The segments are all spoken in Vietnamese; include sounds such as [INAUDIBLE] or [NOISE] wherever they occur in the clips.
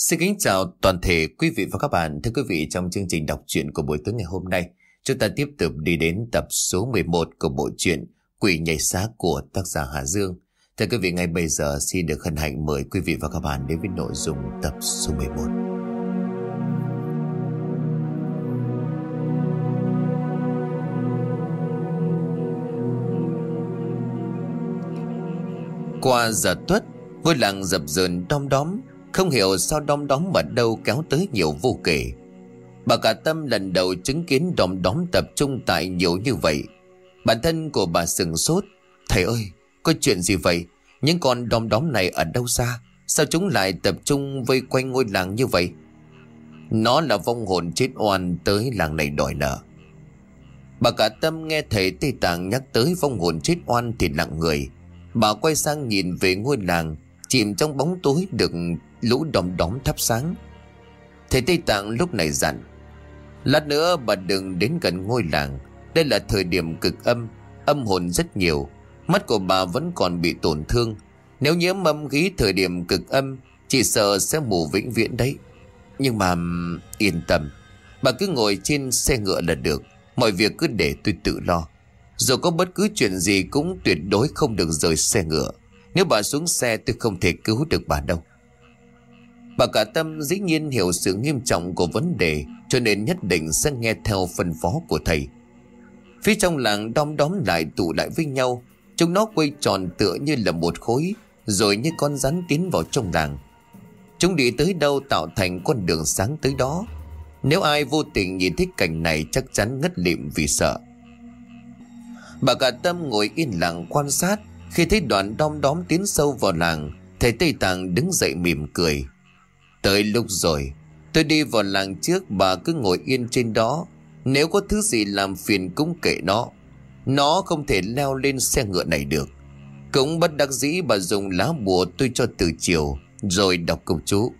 Xin kính chào toàn thể quý vị và các bạn. Thưa quý vị, trong chương trình đọc truyện của buổi tối ngày hôm nay, chúng ta tiếp tục đi đến tập số 11 của bộ truyện Quỷ nhảy xác của tác giả Hà Dương. Thưa quý vị, ngay bây giờ xin được hân hạnh mời quý vị và các bạn đến với nội dung tập số 11. Qua giờ tuất, ngôi làng dập dờn đom đóm không hiểu sao đom đóm ở đâu kéo tới nhiều vô kể. Bà cả tâm lần đầu chứng kiến đom đóm tập trung tại nhiều như vậy. Bản thân của bà sừng sốt. Thầy ơi, có chuyện gì vậy? Những con đom đóm này ở đâu ra? Sao chúng lại tập trung vây quanh ngôi làng như vậy? Nó là vong hồn chết oan tới làng này đòi nợ. Bà cả tâm nghe thầy Tây Tạng nhắc tới vong hồn chết oan thì lặng người. Bà quay sang nhìn về ngôi làng, Chìm trong bóng tối được lũ đom đóm thắp sáng. Thầy Tây Tạng lúc này dặn, Lát nữa bà đừng đến gần ngôi làng. Đây là thời điểm cực âm Âm hồn rất nhiều. Mắt của bà vẫn còn bị tổn thương. Nếu nhiễm âm khí thời điểm cực âm, Chỉ sợ sẽ mù vĩnh viễn đấy. Nhưng mà yên tâm. Bà cứ ngồi trên xe ngựa là được. Mọi việc cứ để tôi tự lo. Dù có bất cứ chuyện gì cũng tuyệt đối không được rời xe ngựa. Nếu bà xuống xe, tôi không thể cứu được bà đâu. Bà cả tâm dĩ nhiên hiểu sự nghiêm trọng của vấn đề, Cho nên nhất định sẽ nghe theo phân phó của thầy. Phía trong làng đom đóm lại tụ lại với nhau, Chúng nó quay tròn tựa như là một khối, Rồi như con rắn tiến vào trong làng. Chúng đi tới đâu tạo thành con đường sáng tới đó. Nếu ai vô tình nhìn thấy cảnh này chắc chắn ngất lịm vì sợ. Bà cả tâm ngồi yên lặng quan sát, Khi thấy đoàn đom đóm tiến sâu vào làng, Thầy Tây Tạng đứng dậy mỉm cười. Tới lúc rồi, Tôi đi vào làng trước, bà cứ ngồi yên trên đó. Nếu có thứ gì làm phiền cũng kệ nó. Nó không thể leo lên xe ngựa này được. Cũng bất đắc dĩ bà dùng lá bùa tôi cho từ chiều, Rồi đọc câu chú.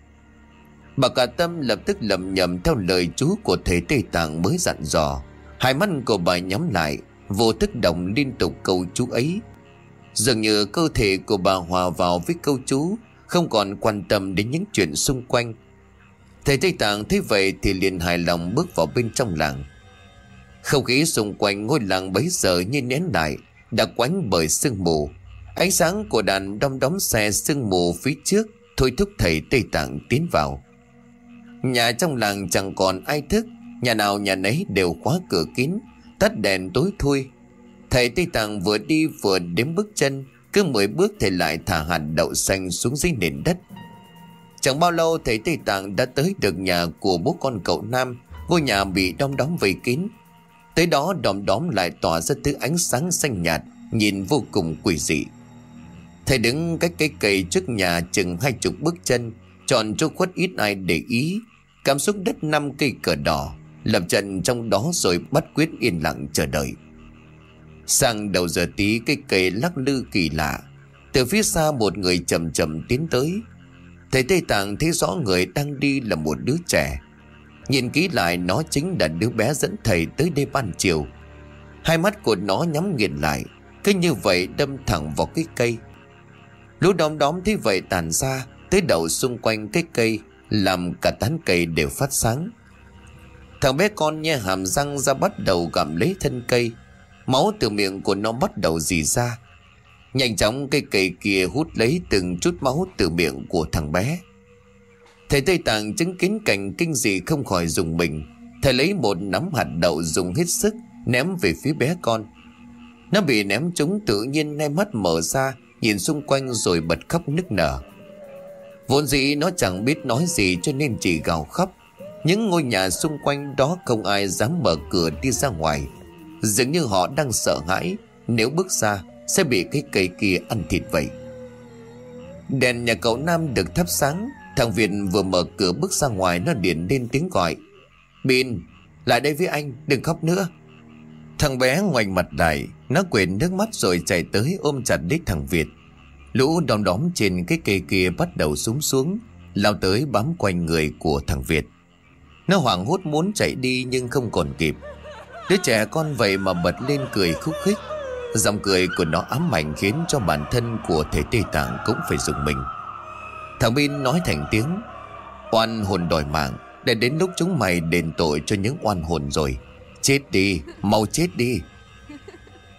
Bà cả tâm lập tức lầm nhầm theo lời chú của thầy Tây Tạng mới dặn dò. Hai mắt của bà nhắm lại, Vô thức động liên tục câu chú ấy. Dường như cơ thể của bà hòa vào với câu chú không còn quan tâm đến những chuyện xung quanh. Thầy Tây Tạng thấy vậy thì liền hài lòng bước vào bên trong làng. Không khí xung quanh ngôi làng bấy giờ như nén lại, Đã quánh bởi sương mù. Ánh sáng của đàn đom đóm xe sương mù phía trước Thôi thúc thầy Tây Tạng tiến vào. Nhà trong làng chẳng còn ai thức, Nhà nào nhà nấy đều khóa cửa kín, Tắt đèn tối thui. Thầy Tây Tạng vừa đi vừa đếm bước chân cứ mười bước thầy lại thả hạt đậu xanh xuống dưới nền đất. Chẳng bao lâu, thầy Tây Tạng đã tới được nhà của bố con cậu Nam. Ngôi nhà bị đom đóm vây kín. Tới đó, đom đóm lại tỏa ra thứ ánh sáng xanh nhạt, Nhìn vô cùng quỷ dị. Thầy đứng cách cây cây trước nhà chừng hai chục bước chân, Chọn chỗ khuất ít ai để ý. Cảm xúc đất năm cây cờ đỏ, Lập trận trong đó rồi bắt quyết yên lặng chờ đợi. Sang đầu giờ tí cây cây lắc lư kỳ lạ. Từ phía xa một người chậm chậm tiến tới. Thầy Tây Tạng thấy rõ người đang đi là một đứa trẻ. Nhìn kỹ lại, nó chính là đứa bé dẫn thầy tới đây ban chiều. Hai mắt của nó nhắm nghiền lại. Cứ như vậy đâm thẳng vào cái cây. Lũ đom đóm thấy vậy tàn ra, Tới đầu xung quanh cái cây, Làm cả tán cây đều phát sáng. Thằng bé con nhe hàm răng ra bắt đầu gặm lấy thân cây. Máu từ miệng của nó bắt đầu dì ra. Nhanh chóng cây cây kia hút lấy từng chút máu từ miệng của thằng bé. Thầy Tây Tạng chứng kiến cảnh kinh dị không khỏi dùng mình. Thầy lấy một nắm hạt đậu dùng hết sức, Ném về phía bé con. Nó bị ném trúng tự nhiên nay mắt mở ra, Nhìn xung quanh rồi bật khóc nức nở. Vốn dĩ nó chẳng biết nói gì cho nên chỉ gào khóc. Những ngôi nhà xung quanh đó không ai dám mở cửa đi ra ngoài. Dường như họ đang sợ hãi, Nếu bước ra, sẽ bị cái cây kia ăn thịt vậy. Đèn nhà cậu Nam được thắp sáng, Thằng Việt vừa mở cửa bước ra ngoài Nó điện lên tiếng gọi. Bin lại đây với anh, đừng khóc nữa. Thằng bé ngoảnh mặt lại, Nó quên nước mắt rồi chạy tới ôm chặt đích thằng Việt. Lũ đom đóm trên cái cây kia bắt đầu súng xuống, Lao tới bám quanh người của thằng Việt. Nó hoảng hốt muốn chạy đi nhưng không còn kịp. Đứa trẻ con vậy mà bật lên cười khúc khích. Giọng cười của nó ám ảnh khiến cho bản thân của thể Tây Tạng cũng phải dùng mình. Thằng Bin nói thành tiếng, Oan hồn đòi mạng Để đến lúc chúng mày đền tội cho những oan hồn rồi. Chết đi, Mau chết đi.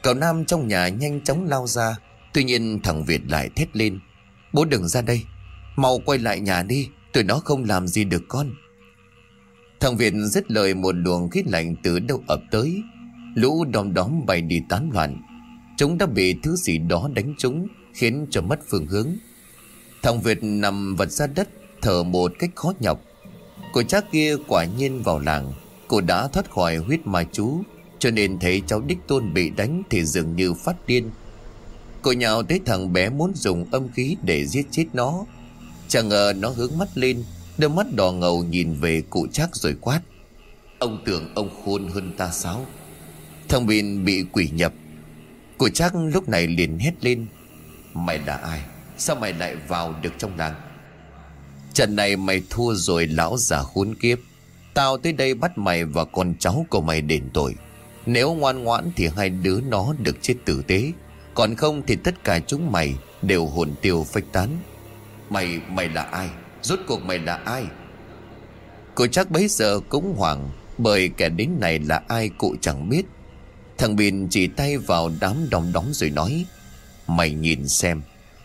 Cậu Nam trong nhà nhanh chóng lao ra, Tuy nhiên thằng Việt lại thét lên, Bố đừng ra đây, Mau quay lại nhà đi, Tụi nó không làm gì được con. Thằng Việt dứt lời một luồng khí lạnh từ đâu ập tới. Lũ đom đóm bay đi tán loạn. Chúng đã bị thứ gì đó đánh chúng Khiến cho mất phương hướng. Thằng Việt nằm vật ra đất, Thở một cách khó nhọc. Cô chắc kia quả nhiên vào làng. Cô đã thoát khỏi huyết ma chú, Cho nên thấy cháu Đích Tôn bị đánh Thì dường như phát điên. Cô nhào tới thằng bé muốn dùng âm khí Để giết chết nó. Chẳng ngờ nó hướng mắt lên Đôi mắt đỏ ngầu nhìn về cụ chắc rồi quát. Ông tưởng ông khôn hơn ta sao? Thằng Bin bị quỷ nhập. Cụ chắc lúc này liền hét lên. Mày là ai? Sao mày lại vào được trong làng? Trận này mày thua rồi lão già khốn kiếp. Tao tới đây bắt mày và con cháu của mày đền tội. Nếu ngoan ngoãn thì hai đứa nó được chết tử tế. Còn không thì tất cả chúng mày đều hồn tiêu phách tán. Mày, mày là ai? Rốt cuộc mày là ai? Cô chắc bấy giờ cũng hoảng Bởi kẻ đến này là ai cụ chẳng biết. Thằng Bình chỉ tay vào đám đom đóng rồi nói Mày nhìn xem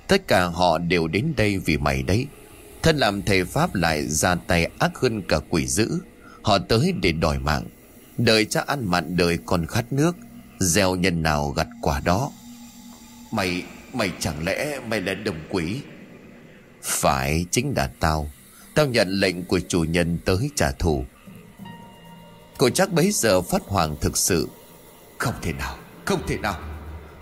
Tất cả họ đều đến đây vì mày đấy. Thân làm thầy Pháp lại ra tay ác hơn cả quỷ dữ. Họ tới để đòi mạng Đời cha ăn mặn đời còn khát nước Gieo nhân nào gặt quả đó. Mày, mày chẳng lẽ mày là đồng quỷ? Phải chính là tao. Tao nhận lệnh của chủ nhân tới trả thù. Cô chắc bấy giờ phát hoàng thực sự. Không thể nào, Không thể nào.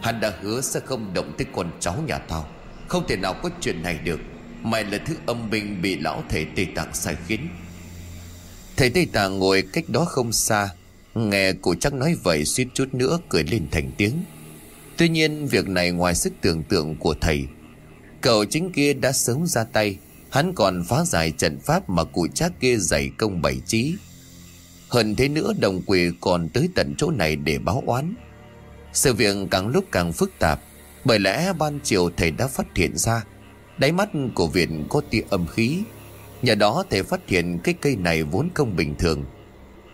Hắn đã hứa sẽ không động tới con cháu nhà tao. Không thể nào có chuyện này được. Mày là thứ âm binh bị lão thầy Tây Tạng sai khiến. Thầy Tây Tạng ngồi cách đó không xa. Nghe cụ chắc nói vậy suýt chút nữa cười lên thành tiếng. Tuy nhiên, việc này ngoài sức tưởng tượng của thầy Cậu chính kia đã sớm ra tay. Hắn còn phá giải trận pháp mà cụ chắc kia dày công bảy trí. Hơn thế nữa, đồng quỷ còn tới tận chỗ này để báo oán. Sự việc càng lúc càng phức tạp, Bởi lẽ ban chiều thầy đã phát hiện ra. Đáy mắt của Việt có tia âm khí. Nhờ đó, thầy phát hiện cái cây này vốn không bình thường.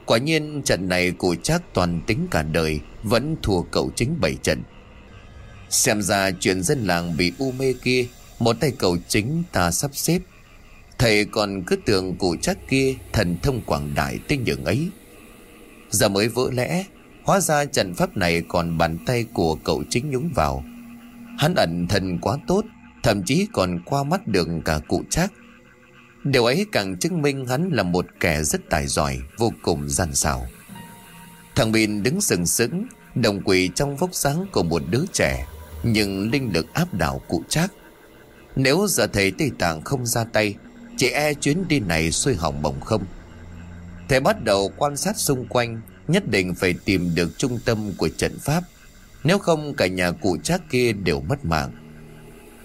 Quả nhiên, trận này cụ chắc toàn tính cả đời, Vẫn thua cậu chính bảy trận. Xem ra chuyện dân làng bị u mê kia một tay cậu chính ta sắp xếp. Thầy còn cứ tưởng cụ chắc kia Thần thông quảng đại tới nhường ấy. Giờ mới vỡ lẽ, Hóa ra trận pháp này còn bàn tay của cậu chính nhúng vào. Hắn ẩn thần quá tốt, Thậm chí còn qua mắt được cả cụ chắc Điều ấy càng chứng minh hắn là một kẻ rất tài giỏi, Vô cùng gian xảo. Thằng Bin đứng sừng sững, Đồng quỷ trong vóc dáng của một đứa trẻ, Nhưng linh lực áp đảo cụ chắc nếu giờ thầy Tây Tạng không ra tay, Chỉ e chuyến đi này xuôi hỏng bổng không? Thầy bắt đầu quan sát xung quanh, Nhất định phải tìm được trung tâm của trận pháp. Nếu không, cả nhà cụ chắc kia đều mất mạng.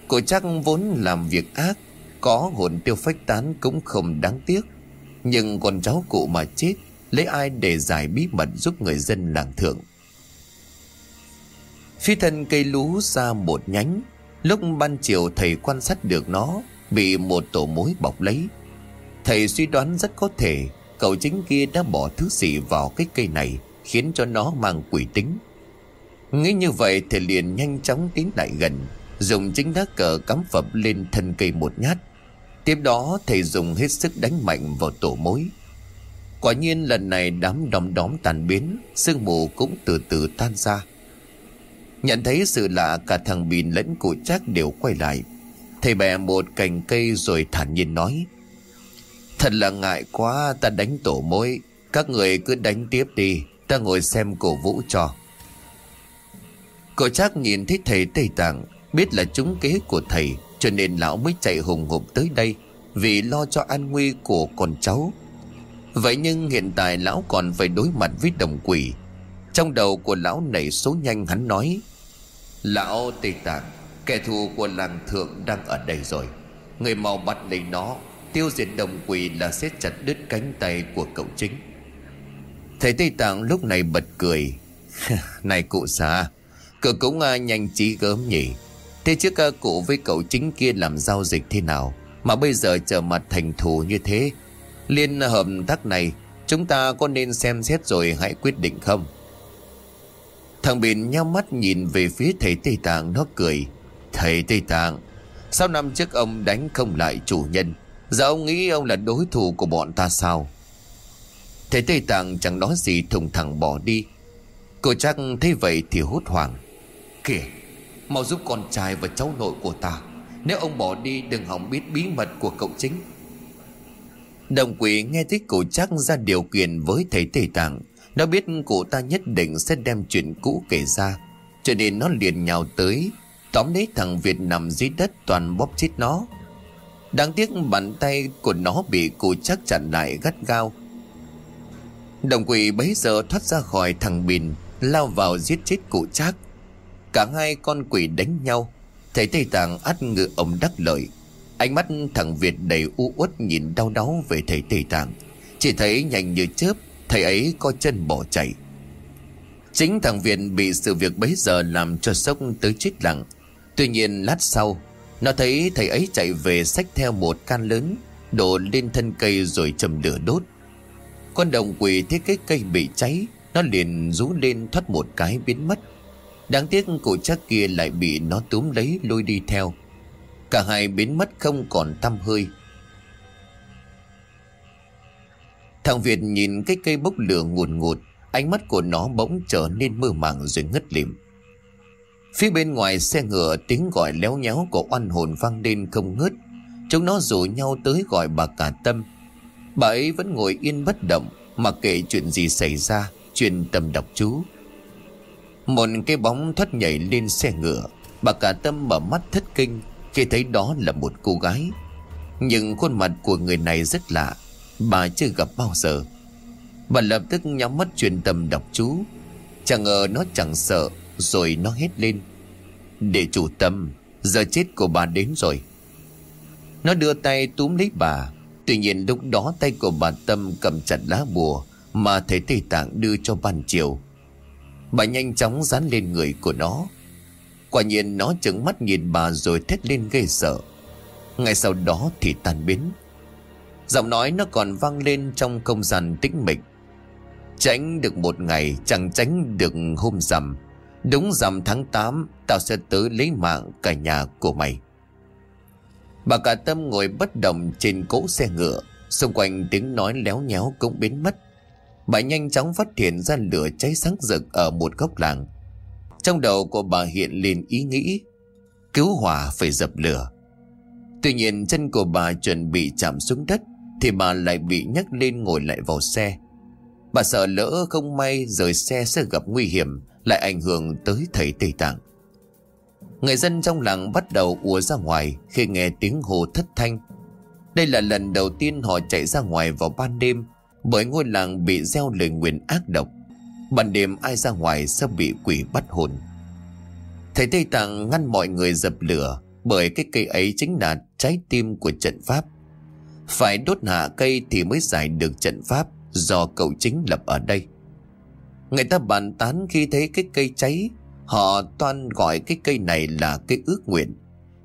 Cụ chắc vốn làm việc ác, Có hồn tiêu phách tán cũng không đáng tiếc. Nhưng con cháu cụ mà chết, Lấy ai để giải bí mật giúp người dân làng thượng? Phi thân cây lú ra một nhánh Lúc ban chiều thầy quan sát được nó, Bị một tổ mối bọc lấy. Thầy suy đoán rất có thể Cậu chính kia đã bỏ thứ gì vào cái cây này, Khiến cho nó mang quỷ tính. Nghĩ như vậy, thầy liền nhanh chóng tiến lại gần, Dùng chính đá cờ cắm phập lên thân cây một nhát. Tiếp đó, thầy dùng hết sức đánh mạnh vào tổ mối. Quả nhiên lần này đám đom đóm tàn biến, Sương mù cũng từ từ tan ra. Nhận thấy sự lạ, cả thằng bình lẫn cụ chắc đều quay lại. Thầy bè một cành cây rồi thản nhiên nói, Thật là ngại quá, ta đánh tổ mối. Các người cứ đánh tiếp đi, Ta ngồi xem cổ vũ cho. Cổ chắc nhìn thấy thầy Tây Tạng, Biết là trúng kế của thầy, Cho nên lão mới chạy hùng hục tới đây Vì lo cho an nguy của con cháu. Vậy nhưng hiện tại lão còn phải đối mặt với đồng quỷ. Trong đầu của lão nảy số nhanh hắn nói Lão Tây Tạng Kẻ thù của làng thượng đang ở đây rồi. Người mau bắt lấy nó Tiêu diệt đồng quỷ là xếp chặt đứt cánh tay của cậu chính. Thầy Tây Tạng lúc này bật cười. [LAUGHS] Này cụ xã Cậu cũng à, nhanh trí gớm nhỉ. Thế trước à, cụ với cậu chính kia làm giao dịch thế nào Mà bây giờ trở mặt thành thù như thế? Liên hợp tác này Chúng ta có nên xem xét rồi hãy quyết định không? Thằng bình nhau mắt nhìn về phía thầy Tây Tạng, nó cười. Thầy Tây Tạng Sao năm trước ông đánh không lại chủ nhân, Giờ ông nghĩ ông là đối thủ của bọn ta sao? Thầy Tây Tạng chẳng nói gì, thùng thẳng bỏ đi. Cô chắc thấy vậy thì hốt hoảng. Kìa, Mau giúp con trai và cháu nội của ta. Nếu ông bỏ đi, đừng hỏng biết bí mật của cậu chính. Đồng quỷ nghe thấy cổ chắc ra điều kiện với thầy Tây Tạng nó biết cụ ta nhất định sẽ đem chuyện cũ kể ra. Cho nên nó liền nhào tới, Tóm lấy thằng Việt nằm dưới đất toàn bóp chết nó. Đáng tiếc bàn tay của nó bị cụ chắc chặn lại gắt gao. Đồng quỷ bấy giờ thoát ra khỏi thằng Bình, Lao vào giết chết cụ chắc. Cả hai con quỷ đánh nhau Thầy Tây Tạng át ngự ông đắc lợi. Ánh mắt thằng Việt đầy u uất nhìn đau đáu về thầy Tây Tạng. Chỉ thấy nhanh như chớp Thầy ấy có chân bỏ chạy. Chính thằng Việt bị sự việc bấy giờ làm cho sốc tới chết lặng. Tuy nhiên lát sau, Nó thấy thầy ấy chạy về xách theo một can lớn, Đổ lên thân cây rồi chầm lửa đốt. Con đồng quỷ thấy cái cây bị cháy, Nó liền rú lên thoát một cái biến mất. Đáng tiếc cụ chắc kia lại bị nó túm lấy lôi đi theo. Cả hai biến mất không còn tăm hơi. Thằng Việt nhìn cái cây bốc lửa ngùn ngụt, Ánh mắt của nó bỗng trở nên mơ màng rồi ngất lịm. Phía bên ngoài xe ngựa, tiếng gọi léo nhéo của oan hồn vang lên không ngớt. Chúng nó rủ nhau tới gọi bà cả tâm. Bà ấy vẫn ngồi yên bất động Mà kệ chuyện gì xảy ra Chuyên tâm đọc chú. Một cái bóng thoát nhảy lên xe ngựa, Bà cả tâm mở mắt thất kinh, Khi thấy đó là một cô gái. Nhưng khuôn mặt của người này rất lạ Bà chưa gặp bao giờ. Bà lập tức nhắm mắt truyền tâm đọc chú. Chẳng ngờ nó chẳng sợ, Rồi nó hét lên. Để chủ tâm, Giờ chết của bà đến rồi. Nó đưa tay túm lấy bà. Tuy nhiên lúc đó tay của bà Tâm cầm chặt lá bùa Mà thầy Tây Tạng đưa cho ban chiều Bà nhanh chóng dán lên người của nó. Quả nhiên nó trừng mắt nhìn bà rồi thét lên gây sợ. Ngay sau đó thì tan biến. Giọng nói nó còn vang lên trong không gian tĩnh mịch. Tránh được một ngày, chẳng tránh được hôm rằm. Đúng rằm tháng 8 Tao sẽ tới lấy mạng cả nhà của mày. Bà cả tâm ngồi bất động trên cỗ xe ngựa. Xung quanh tiếng nói léo nhéo cũng biến mất. Bà nhanh chóng phát hiện ra lửa cháy sáng rực ở một góc làng. Trong đầu của bà hiện lên ý nghĩ, Cứu hỏa phải dập lửa. Tuy nhiên, chân của bà chuẩn bị chạm xuống đất. Thì bà lại bị nhấc lên ngồi lại vào xe. Bà sợ lỡ không may rời xe sẽ gặp nguy hiểm, Lại ảnh hưởng tới thầy Tây Tạng. Người dân trong làng bắt đầu ùa ra ngoài Khi nghe tiếng hồ thất thanh. Đây là lần đầu tiên họ chạy ra ngoài vào ban đêm, Bởi ngôi làng bị gieo lời nguyền ác độc. Ban đêm ai ra ngoài sẽ bị quỷ bắt hồn. Thầy Tây Tạng ngăn mọi người dập lửa, Bởi cái cây ấy chính là trái tim của trận pháp. Phải đốt hạ cây thì mới giải được trận pháp Do cậu chính lập ở đây. Người ta bàn tán khi thấy cái cây cháy, Họ toàn gọi cái cây này là cây ước nguyện.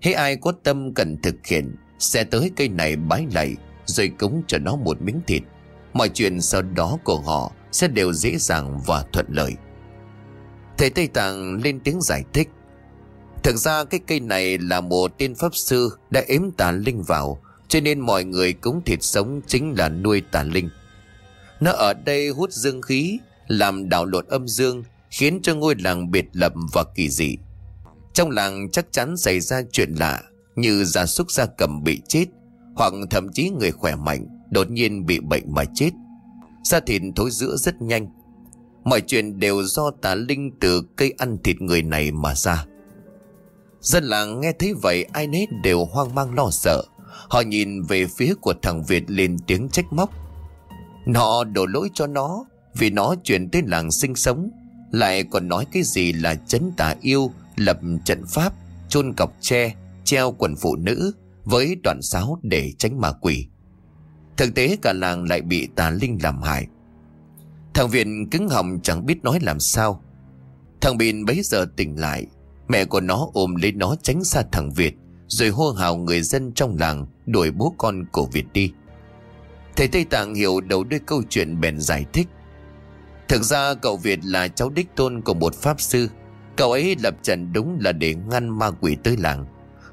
Hay ai có tâm cần thực hiện, Sẽ tới cây này bái lạy, Rồi cúng cho nó một miếng thịt. Mọi chuyện sau đó của họ Sẽ đều dễ dàng và thuận lợi. Thầy Tây Tạng lên tiếng giải thích. Thực ra cái cây này là một tên pháp sư Đã ếm tà linh vào cho nên mọi người cúng thịt sống Chính là nuôi tà linh Nó ở đây hút dương khí, Làm đảo lộn âm dương, khiến cho ngôi làng biệt lập và kỳ dị. Trong làng chắc chắn xảy ra chuyện lạ, như gia súc gia cầm bị chết, hoặc thậm chí người khỏe mạnh đột nhiên bị bệnh mà chết. Da thịt thối rữa rất nhanh. Mọi chuyện đều do tà linh từ cây ăn thịt người này mà ra. Dân làng nghe thấy vậy, ai nấy đều hoang mang lo sợ. Họ nhìn về phía của thằng Việt lên tiếng trách móc. Họ đổ lỗi cho nó, vì nó chuyển tới làng sinh sống. Lại còn nói cái gì là chấn tà yêu, Lập trận pháp, chôn cọc tre, Treo quần phụ nữ Với đoạn sáo để tránh ma quỷ. Thực tế cả làng lại bị tà linh làm hại. Thằng Việt cứng họng chẳng biết nói làm sao. Thằng Bình bấy giờ tỉnh lại, Mẹ của nó ôm lấy nó tránh xa thằng Việt. Rồi hô hào người dân trong làng đuổi bố con cổ Việt đi. Thầy Tây Tạng hiểu đầu đuôi câu chuyện bèn giải thích. Thực ra cậu Việt là cháu đích tôn của một pháp sư. Cậu ấy lập trận đúng là để ngăn ma quỷ tới làng.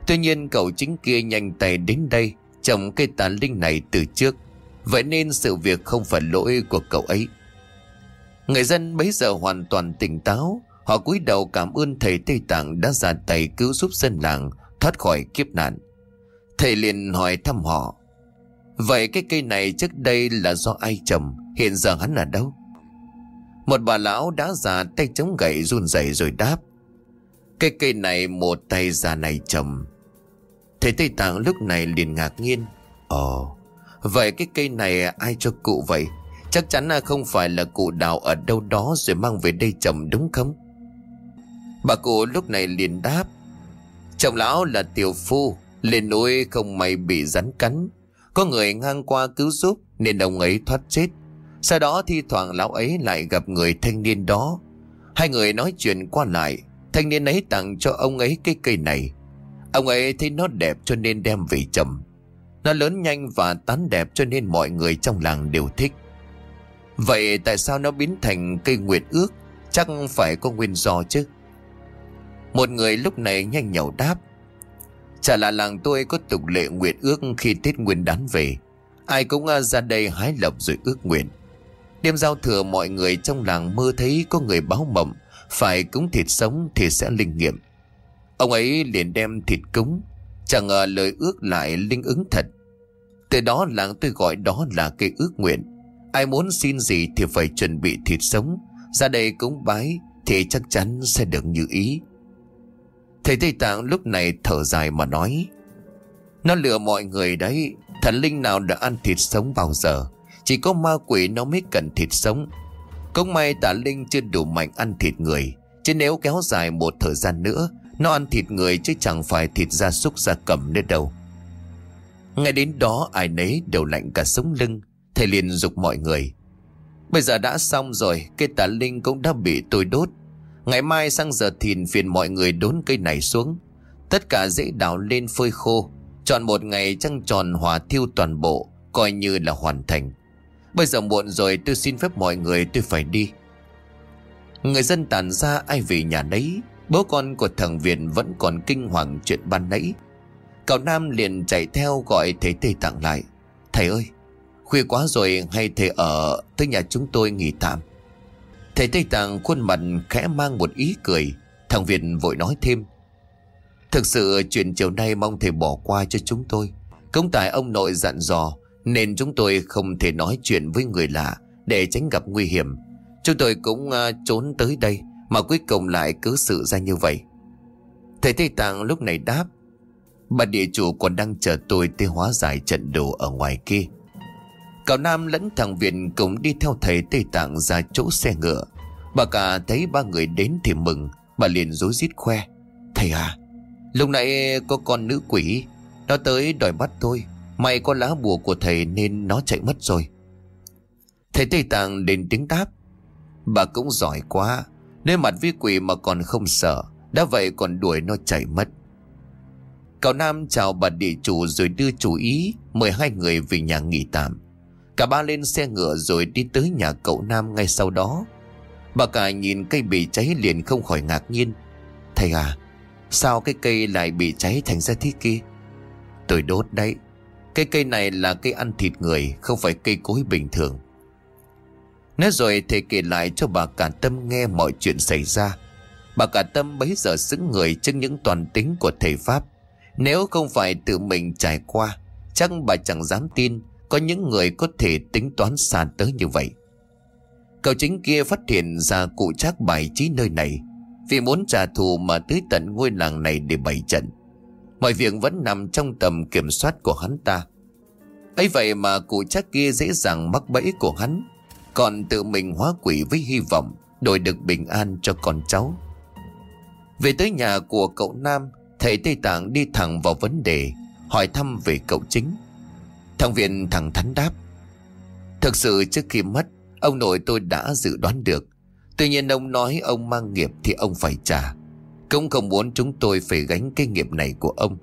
Tuy nhiên cậu chính kia nhanh tay đến đây, trồng cây tà linh này từ trước. Vậy nên sự việc không phải lỗi của cậu ấy. Người dân bấy giờ hoàn toàn tỉnh táo. Họ cúi đầu cảm ơn thầy Tây Tạng đã ra tay cứu giúp dân làng thoát khỏi kiếp nạn. Thầy liền hỏi thăm họ. Vậy cái cây này trước đây là do ai trồng? Hiện giờ hắn ở đâu? Một bà lão đã già tay chống gậy run rẩy rồi đáp. Cây cây này một tay già này trồng. Thầy Tây Tạng lúc này liền ngạc nhiên. Ồ, vậy cái cây này ai cho cụ vậy? Chắc chắn là không phải là cụ đào ở đâu đó rồi mang về đây trồng đúng không? Bà cụ lúc này liền đáp. Chồng lão là tiểu phu, lên núi không may bị rắn cắn. Có người ngang qua cứu giúp nên ông ấy thoát chết. Sau đó thi thoảng lão ấy lại gặp người thanh niên đó. Hai người nói chuyện qua lại. Thanh niên ấy tặng cho ông ấy cái cây này. Ông ấy thấy nó đẹp cho nên đem về trồng. Nó lớn nhanh và tán đẹp cho nên mọi người trong làng đều thích. Vậy tại sao nó biến thành cây nguyệt ước? Chắc phải có nguyên do chứ. Một người lúc này nhanh nhậu đáp. Chả là làng tôi có tục lệ nguyện ước khi Tết Nguyên đán về. Ai cũng à, ra đây hái lộc rồi ước nguyện. Đêm giao thừa mọi người trong làng mơ thấy có người báo mộng phải cúng thịt sống thì sẽ linh nghiệm. Ông ấy liền đem thịt cúng, chẳng ngờ lời ước lại linh ứng thật. Từ đó làng tôi gọi đó là cây ước nguyện. Ai muốn xin gì thì phải chuẩn bị thịt sống, ra đây cúng bái thì chắc chắn sẽ được như ý. Thầy Tây Tạng lúc này thở dài mà nói, Nó lừa mọi người đấy. Thần linh nào đã ăn thịt sống bao giờ? Chỉ có ma quỷ nó mới cần thịt sống. Cũng may tà linh chưa đủ mạnh ăn thịt người, Chứ nếu kéo dài một thời gian nữa, Nó ăn thịt người chứ chẳng phải thịt gia súc gia cầm nữa đâu. Ngay đến đó, ai nấy đều lạnh cả sống lưng. Thầy liền dục mọi người, Bây giờ đã xong rồi Cây tà linh cũng đã bị tôi đốt. Ngày mai sang giờ thìn phiền mọi người đốn cây này xuống. Tất cả dễ đào lên phơi khô. Chọn một ngày trăng tròn hòa thiêu toàn bộ, Coi như là hoàn thành. Bây giờ muộn rồi, tôi xin phép mọi người, tôi phải đi. Người dân tàn ra, ai về nhà nấy? Bố con của thằng Việt vẫn còn kinh hoàng chuyện ban nãy. Cậu Nam liền chạy theo gọi thầy Tây Tạng lại. Thầy ơi, Khuya quá rồi, hay thầy ở tới nhà chúng tôi nghỉ tạm? Thầy Tây Tạng khuôn mặt khẽ mang một ý cười. Thằng Việt vội nói thêm. Thực sự chuyện chiều nay mong thầy bỏ qua cho chúng tôi. Công tại ông nội dặn dò Nên chúng tôi không thể nói chuyện với người lạ Để tránh gặp nguy hiểm. Chúng tôi cũng uh, trốn tới đây Mà cuối cùng lại cứ sự ra như vậy. Thầy Tây Tạng lúc này đáp. Bà địa chủ còn đang chờ tôi tới hóa giải trận đồ ở ngoài kia. Cậu Nam lẫn thằng Việt cùng đi theo thầy Tây Tạng ra chỗ xe ngựa. Bà cả thấy ba người đến thì mừng, bà liền rối rít khoe. Thầy à, lúc nãy có con nữ quỷ, nó tới đòi bắt tôi. May có lá bùa của thầy nên nó chạy mất rồi. Thầy Tây Tạng đến tiếng đáp. Bà cũng giỏi quá, nên mặt với quỷ mà còn không sợ, đã vậy còn đuổi nó chạy mất. Cậu Nam chào bà địa chủ rồi đưa chủ ý mời hai người về nhà nghỉ tạm. Cả ba lên xe ngựa rồi đi tới nhà cậu Nam ngay sau đó. Bà cả nhìn cây bị cháy liền không khỏi ngạc nhiên. Thầy à, sao cái cây lại bị cháy thành ra thế kia? Tôi đốt đấy. Cây cây này là cây ăn thịt người, không phải cây cối bình thường. Nói rồi thầy kể lại cho bà cả tâm nghe mọi chuyện xảy ra. Bà cả tâm bấy giờ xứng người trước những toàn tính của thầy Pháp. Nếu không phải tự mình trải qua, chắc bà chẳng dám tin có những người có thể tính toán xa tới như vậy. Cậu chính kia phát hiện ra cụ trác bài trí nơi này, Vì muốn trả thù mà tới tận ngôi làng này để bày trận. Mọi việc vẫn nằm trong tầm kiểm soát của hắn ta. Ấy vậy mà cụ trác kia dễ dàng mắc bẫy của hắn, Còn tự mình hóa quỷ với hy vọng Đổi được bình an cho con cháu. Về tới nhà của cậu Nam, Thầy Tây Tạng đi thẳng vào vấn đề, Hỏi thăm về cậu chính. Thằng Viện thẳng thắn đáp, Thực sự trước khi mất, Ông nội tôi đã dự đoán được. Tuy nhiên ông nói ông mang nghiệp thì ông phải trả. Cũng không muốn chúng tôi phải gánh cái nghiệp này của ông.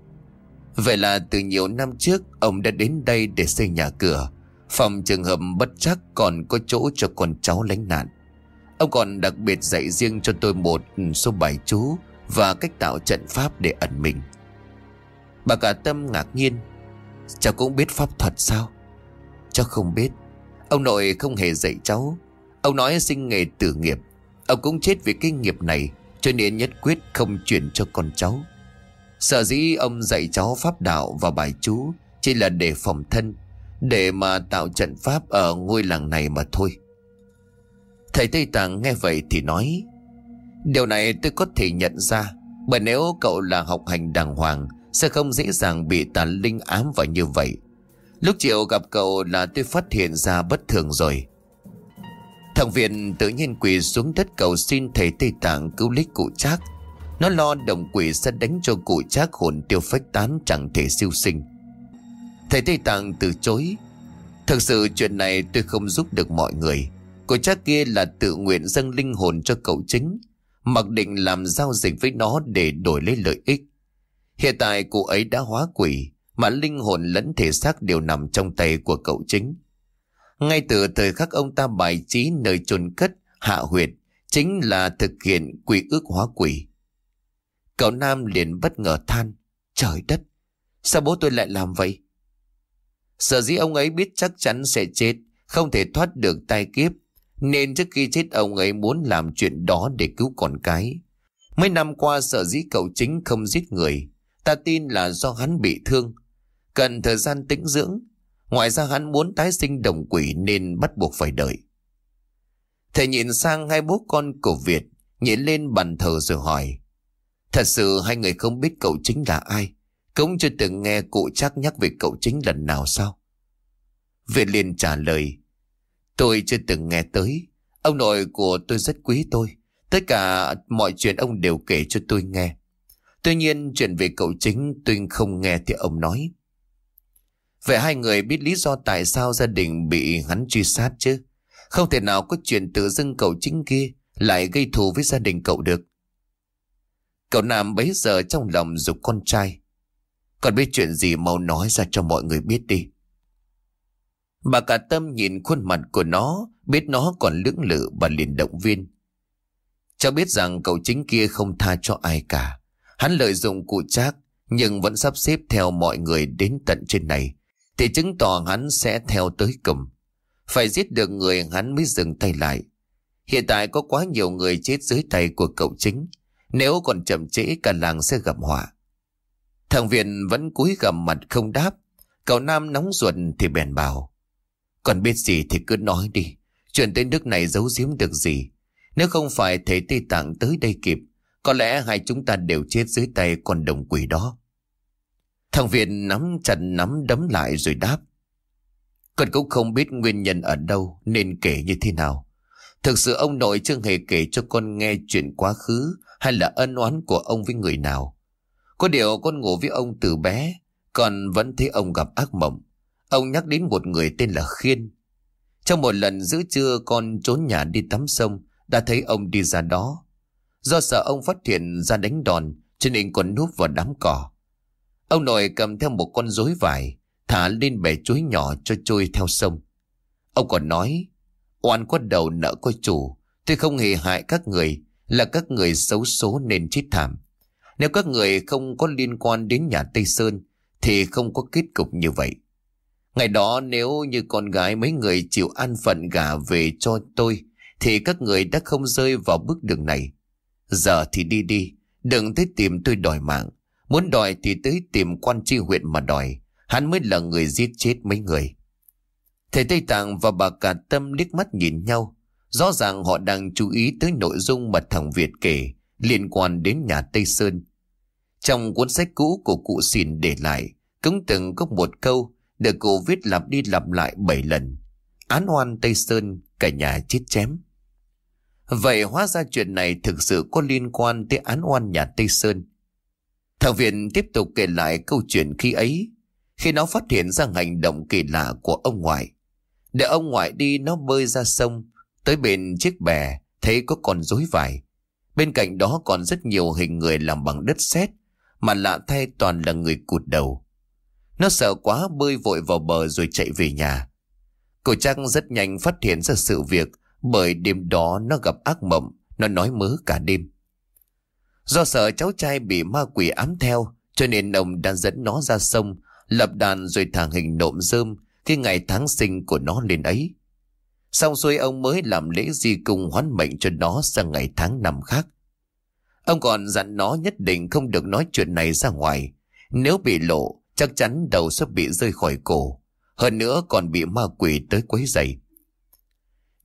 Vậy là từ nhiều năm trước, Ông đã đến đây để xây nhà cửa. Phòng trường hợp bất chắc còn có chỗ cho con cháu lánh nạn. Ông còn đặc biệt dạy riêng cho tôi một số bài chú Và cách tạo trận pháp để ẩn mình. Bà cả tâm ngạc nhiên Cháu cũng biết pháp thuật sao? Cháu không biết. Ông nội không hề dạy cháu. Ông nói sinh nghề tử nghiệp. Ông cũng chết vì kinh nghiệp này, Cho nên nhất quyết không chuyển cho con cháu. Sợ dĩ ông dạy cháu pháp đạo và bài chú Chỉ là để phòng thân, Để mà tạo trận pháp ở ngôi làng này mà thôi. Thầy Tây Tạng nghe vậy thì nói, Điều này tôi có thể nhận ra, Bởi nếu cậu là học hành đàng hoàng sẽ không dễ dàng bị tà linh ám vào như vậy. Lúc chiều gặp cậu là tôi phát hiện ra bất thường rồi. Thằng Viện tự nhiên quỳ xuống đất cầu xin thầy Tây Tạng cứu lấy cụ Trác. Nó lo đồng quỷ sẽ đánh cho cụ Trác hồn tiêu phách tán chẳng thể siêu sinh. Thầy Tây Tạng từ chối. Thực sự chuyện này tôi không giúp được mọi người. Cụ Trác kia là tự nguyện dâng linh hồn cho cậu chính, Mặc định làm giao dịch với nó để đổi lấy lợi ích. Hiện tại cụ ấy đã hóa quỷ, Mà linh hồn lẫn thể xác đều nằm trong tay của cậu chính. Ngay từ thời khắc ông ta bài trí nơi chôn cất hạ huyệt, Chính là thực hiện quy ước hóa quỷ. Cậu Nam liền bất ngờ than, Trời đất, Sao bố tôi lại làm vậy? Sở dĩ ông ấy biết chắc chắn sẽ chết, Không thể thoát được tai kiếp, Nên trước khi chết ông ấy muốn làm chuyện đó để cứu con cái. Mấy năm qua, sở dĩ cậu chính không giết người Ta tin là do hắn bị thương. Cần thời gian tĩnh dưỡng. Ngoài ra hắn muốn tái sinh đồng quỷ Nên bắt buộc phải đợi. Thầy nhìn sang hai bố con của Việt Nhìn lên bàn thờ rồi hỏi. Thật sự hai người không biết cậu chính là ai? Cũng chưa từng nghe cụ chắc nhắc về cậu chính lần nào sao? Việt liền trả lời. Tôi chưa từng nghe tới. Ông nội của tôi rất quý tôi. Tất cả mọi chuyện ông đều kể cho tôi nghe. Tuy nhiên chuyện về cậu chính tôi không nghe thì ông nói Vậy hai người biết lý do tại sao gia đình bị hắn truy sát chứ Không thể nào có chuyện tự dưng cậu chính kia Lại gây thù với gia đình cậu được Cậu Nam bấy giờ trong lòng dục con trai. Còn biết chuyện gì mau nói ra cho mọi người biết đi. Bà cả tâm nhìn khuôn mặt của nó, biết nó còn lưỡng lự và liền động viên. Cháu biết rằng cậu chính kia không tha cho ai cả. Hắn lợi dụng cụ trác, nhưng vẫn sắp xếp theo mọi người đến tận trên này. Thì chứng tỏ hắn sẽ theo tới cùng. Phải giết được người hắn mới dừng tay lại. Hiện tại có quá nhiều người chết dưới tay của cậu chính. Nếu còn chậm trễ, cả làng sẽ gặp họa. Thằng Viện vẫn cúi gằm mặt không đáp. Cậu Nam nóng ruột thì bèn bảo. Còn biết gì thì cứ nói đi. Chuyện tới nước này giấu giếm được gì. Nếu không phải thầy Tây Tạng tới đây kịp. Có lẽ hai chúng ta đều chết dưới tay con đồng quỷ đó. Thằng Việt nắm chặt nắm đấm lại rồi đáp. Con cũng không biết nguyên nhân ở đâu nên kể như thế nào. Thực sự ông nội chưa hề kể cho con nghe chuyện quá khứ hay là ân oán của ông với người nào. Có điều con ngủ với ông từ bé, còn vẫn thấy ông gặp ác mộng. Ông nhắc đến một người tên là Khiên. Trong một lần giữa trưa con trốn nhà đi tắm sông, đã thấy ông đi ra đó. Do sợ ông phát hiện ra đánh đòn, cho nên còn núp vào đám cỏ. Ông nội cầm theo một con rối vải, thả lên bể chuối nhỏ cho trôi theo sông. Ông còn nói, oan có đầu nợ có chủ, tôi không hề hại các người, là các người xấu số nên chết thảm. Nếu các người không có liên quan đến nhà Tây Sơn thì không có kết cục như vậy. Ngày đó nếu như con gái mấy người chịu an phận gả về cho tôi thì các người đã không rơi vào bước đường này. Giờ thì đi đi, đừng tới tìm tôi đòi mạng. Muốn đòi thì tới tìm quan tri huyện mà đòi. Hắn mới là người giết chết mấy người. Thầy Tây Tạng và bà Cả Tâm liếc mắt nhìn nhau. Rõ ràng họ đang chú ý tới nội dung mà thằng Việt kể liên quan đến nhà Tây Sơn. Trong cuốn sách cũ của cụ xỉn để lại, cũng từng có một câu được cụ viết lặp đi lặp lại bảy lần. Án oan Tây Sơn, cả nhà chết chém. Vậy hóa ra chuyện này thực sự có liên quan tới án oan nhà Tây Sơn. Thằng Viện tiếp tục kể lại câu chuyện khi ấy, khi nó phát hiện ra hành động kỳ lạ của ông ngoại. Để ông ngoại đi nó bơi ra sông, Tới bên chiếc bè thấy có con rối vải. Bên cạnh đó còn rất nhiều hình người làm bằng đất sét mà lạ thay toàn là người cụt đầu. Nó sợ quá bơi vội vào bờ rồi chạy về nhà. Cô Trăng rất nhanh phát hiện ra sự việc bởi đêm đó nó gặp ác mộng, nó nói mớ cả đêm. Do sợ cháu trai bị ma quỷ ám theo cho nên ông đã dẫn nó ra sông, lập đàn rồi thả hình nộm rơm khi ngày tháng sinh của nó lên ấy. Xong xuôi ông mới làm lễ di cung hoán mệnh cho nó sang ngày tháng năm khác. Ông còn dặn nó nhất định không được nói chuyện này ra ngoài. Nếu bị lộ, chắc chắn đầu sẽ bị rơi khỏi cổ. Hơn nữa còn bị ma quỷ tới quấy rầy.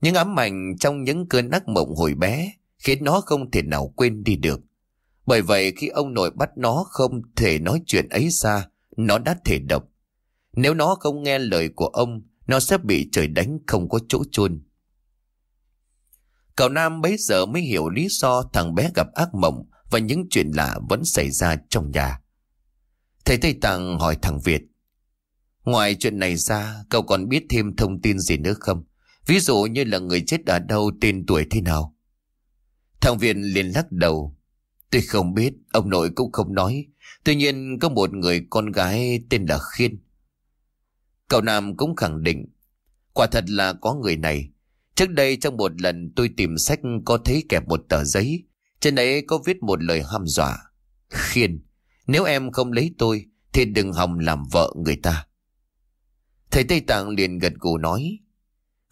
Những ám ảnh trong những cơn ác mộng hồi bé khiến nó không thể nào quên đi được. Bởi vậy khi ông nội bắt nó không thể nói chuyện ấy ra, nó đã thể độc. Nếu nó không nghe lời của ông, nó sẽ bị trời đánh không có chỗ chôn. Cậu Nam bấy giờ mới hiểu lý do thằng bé gặp ác mộng và những chuyện lạ vẫn xảy ra trong nhà. Thầy Tây Tạng hỏi thằng Việt. Ngoài chuyện này ra, cậu còn biết thêm thông tin gì nữa không? Ví dụ như là người chết ở đâu, tên tuổi thế nào? Thằng viên liền lắc đầu. Tôi không biết, ông nội cũng không nói. Tuy nhiên có một người con gái tên là Khiên. Cậu Nam cũng khẳng định. Quả thật là có người này. Trước đây trong một lần tôi tìm sách có thấy kẹp một tờ giấy. Trên đấy có viết một lời hăm dọa. Khiên, nếu em không lấy tôi thì đừng hòng làm vợ người ta. Thầy Tây Tạng liền gật gù nói.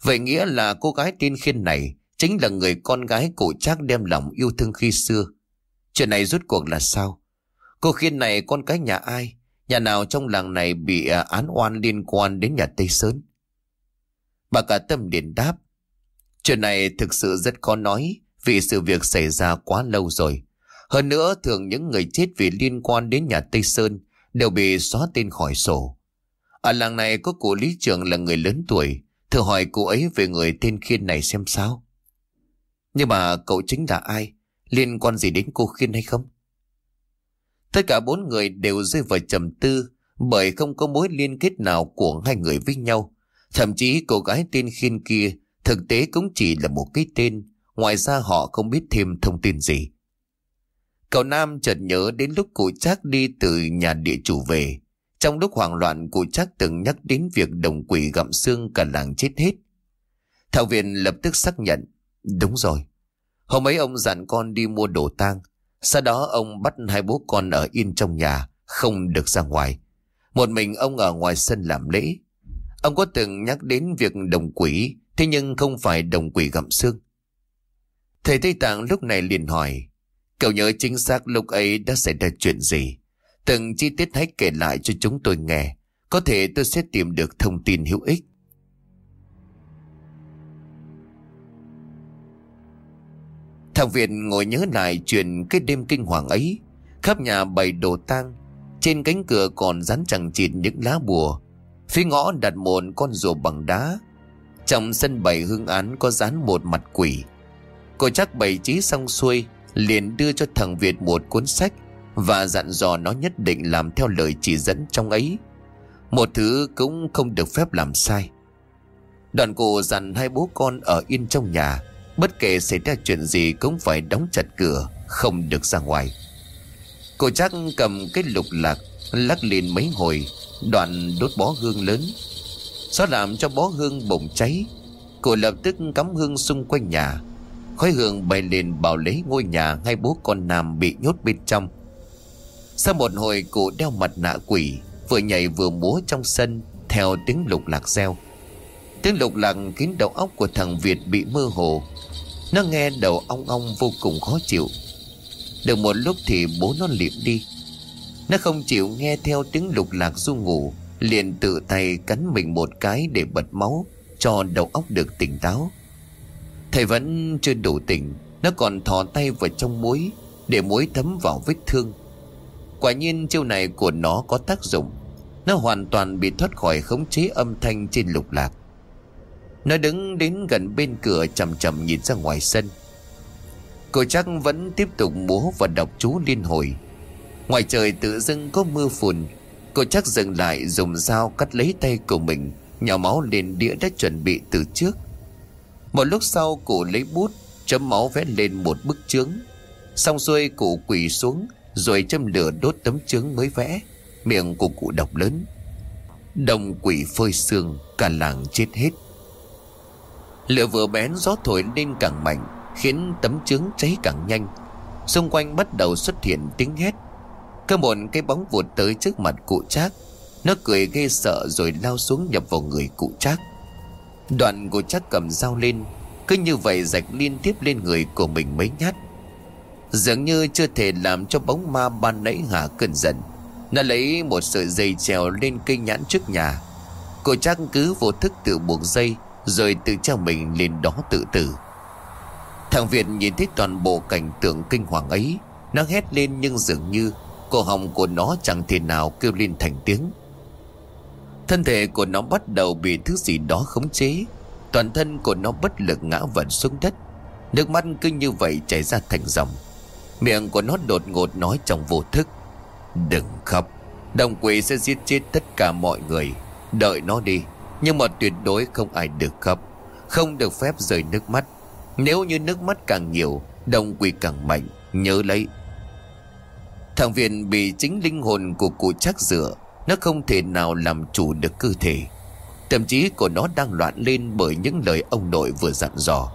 Vậy nghĩa là cô gái tên Khiên này chính là người con gái cụ trác đem lòng yêu thương khi xưa. Chuyện này rốt cuộc là sao? Cô Khiên này con cái nhà ai? Nhà nào trong làng này bị à, án oan liên quan đến nhà Tây Sơn? Bà cả tâm điện đáp. Chuyện này thực sự rất khó nói vì sự việc xảy ra quá lâu rồi. Hơn nữa thường những người chết vì liên quan đến nhà Tây Sơn đều bị xóa tên khỏi sổ. Ở làng này có cụ lý trưởng là người lớn tuổi, thử hỏi cô ấy về người tên Khiên này xem sao. Nhưng mà cậu chính là ai? Liên quan gì đến cô Khiên hay không? Tất cả bốn người đều rơi vào trầm tư bởi không có mối liên kết nào của hai người với nhau. Thậm chí cô gái tên Khiên kia thực tế cũng chỉ là một cái tên, ngoài ra họ không biết thêm thông tin gì. Cậu Nam chợt nhớ đến lúc cụ Trác đi từ nhà địa chủ về. Trong lúc hoảng loạn cụ chắc từng nhắc đến việc đồng quỷ gặm xương cả làng chết hết. Thảo viện lập tức xác nhận. Đúng rồi. Hôm ấy ông dặn con đi mua đồ tang. Sau đó ông bắt hai bố con ở yên trong nhà, không được ra ngoài. Một mình ông ở ngoài sân làm lễ. Ông có từng nhắc đến việc đồng quỷ, thế nhưng không phải đồng quỷ gặm xương. Thầy Tây Tạng lúc này liền hỏi, cậu nhớ chính xác lúc ấy đã xảy ra chuyện gì? Từng chi tiết hãy kể lại cho chúng tôi nghe, có thể tôi sẽ tìm được thông tin hữu ích. Thằng Việt ngồi nhớ lại chuyện cái đêm kinh hoàng ấy. Khắp nhà bày đồ tang. Trên cánh cửa còn dán chẳng chịt những lá bùa. Phía ngõ đặt một con rùa bằng đá. Trong sân bày hương án có dán một mặt quỷ. Cô chắc bày trí xong xuôi, liền đưa cho thằng Việt một cuốn sách và dặn dò nó nhất định làm theo lời chỉ dẫn trong ấy. Một thứ cũng không được phép làm sai. Đoàn cụ dặn hai bố con ở yên trong nhà, Bất kể xảy ra chuyện gì cũng phải đóng chặt cửa, Không được ra ngoài Cô chắc cầm cái lục lạc, Lắc lên mấy hồi, Đoạn đốt bó hương lớn Nó làm cho bó hương bùng cháy, Cô lập tức cắm hương xung quanh nhà Khói hương bay lên bảo lấy ngôi nhà Hai bố con nam bị nhốt bên trong sau một hồi cụ đeo mặt nạ quỷ, Vừa nhảy vừa múa trong sân Theo tiếng lục lạc reo. Tiếng lục lạc khiến đầu óc của thằng Việt bị mơ hồ. Nó nghe đầu ong ong vô cùng khó chịu. Được một lúc thì bố nó liệm đi. Nó không chịu nghe theo tiếng lục lạc du ngủ, Liền tự tay cắn mình một cái để bật máu Cho đầu óc được tỉnh táo. Thầy vẫn chưa đủ tỉnh, Nó còn thò tay vào trong muối Để muối thấm vào vết thương. Quả nhiên chiêu này của nó có tác dụng. Nó hoàn toàn bị thoát khỏi khống chế âm thanh trên lục lạc. Nó đứng đến gần bên cửa chầm chầm nhìn ra ngoài sân. Cô chắc vẫn tiếp tục múa và đọc chú liên hồi. Ngoài trời tự dưng có mưa phùn, Cô chắc dừng lại dùng dao cắt lấy tay của mình, Nhỏ máu lên đĩa đã chuẩn bị từ trước. Một lúc sau, cụ lấy bút, Chấm máu vẽ lên một bức chướng. Xong xuôi cụ quỳ xuống rồi châm lửa đốt tấm chướng mới vẽ. Miệng của cụ đọc lớn. Đồng quỷ phơi xương, Cả làng chết hết. Lửa vừa bén gió thổi lên càng mạnh, Khiến tấm chướng cháy càng nhanh. Xung quanh bắt đầu xuất hiện tiếng hét. Cơ một cái bóng vụt tới trước mặt cụ trác. Nó cười ghê sợ rồi lao xuống nhập vào người cụ trác. Đoạn cụ trác cầm dao lên, Cứ như vậy rạch liên tiếp lên người của mình mấy nhát. Dường như chưa thể làm cho bóng ma ban nãy hạ cơn giận. Nó lấy một sợi dây trèo lên cây nhãn trước nhà. Cô chắc cứ vô thức tự buộc dây, Rồi tự treo mình lên đó tự tử. Thằng Việt nhìn thấy toàn bộ cảnh tượng kinh hoàng ấy, Nó hét lên nhưng dường như Cổ họng của nó chẳng thể nào kêu lên thành tiếng. Thân thể của nó bắt đầu bị thứ gì đó khống chế. Toàn thân của nó bất lực ngã vật xuống đất. Nước mắt cứ như vậy chảy ra thành dòng. Miệng của nó đột ngột nói trong vô thức. Đừng khóc, Đồng quỷ sẽ giết chết tất cả mọi người. Đợi nó đi, Nhưng mà tuyệt đối không ai được khóc, Không được phép rời nước mắt. Nếu như nước mắt càng nhiều, Đồng quỷ càng mạnh, Nhớ lấy. Thằng Viện bị chính linh hồn của cụ chắc dựa Nó không thể nào làm chủ được cơ thể. Tâm trí của nó đang loạn lên bởi những lời ông nội vừa dặn dò.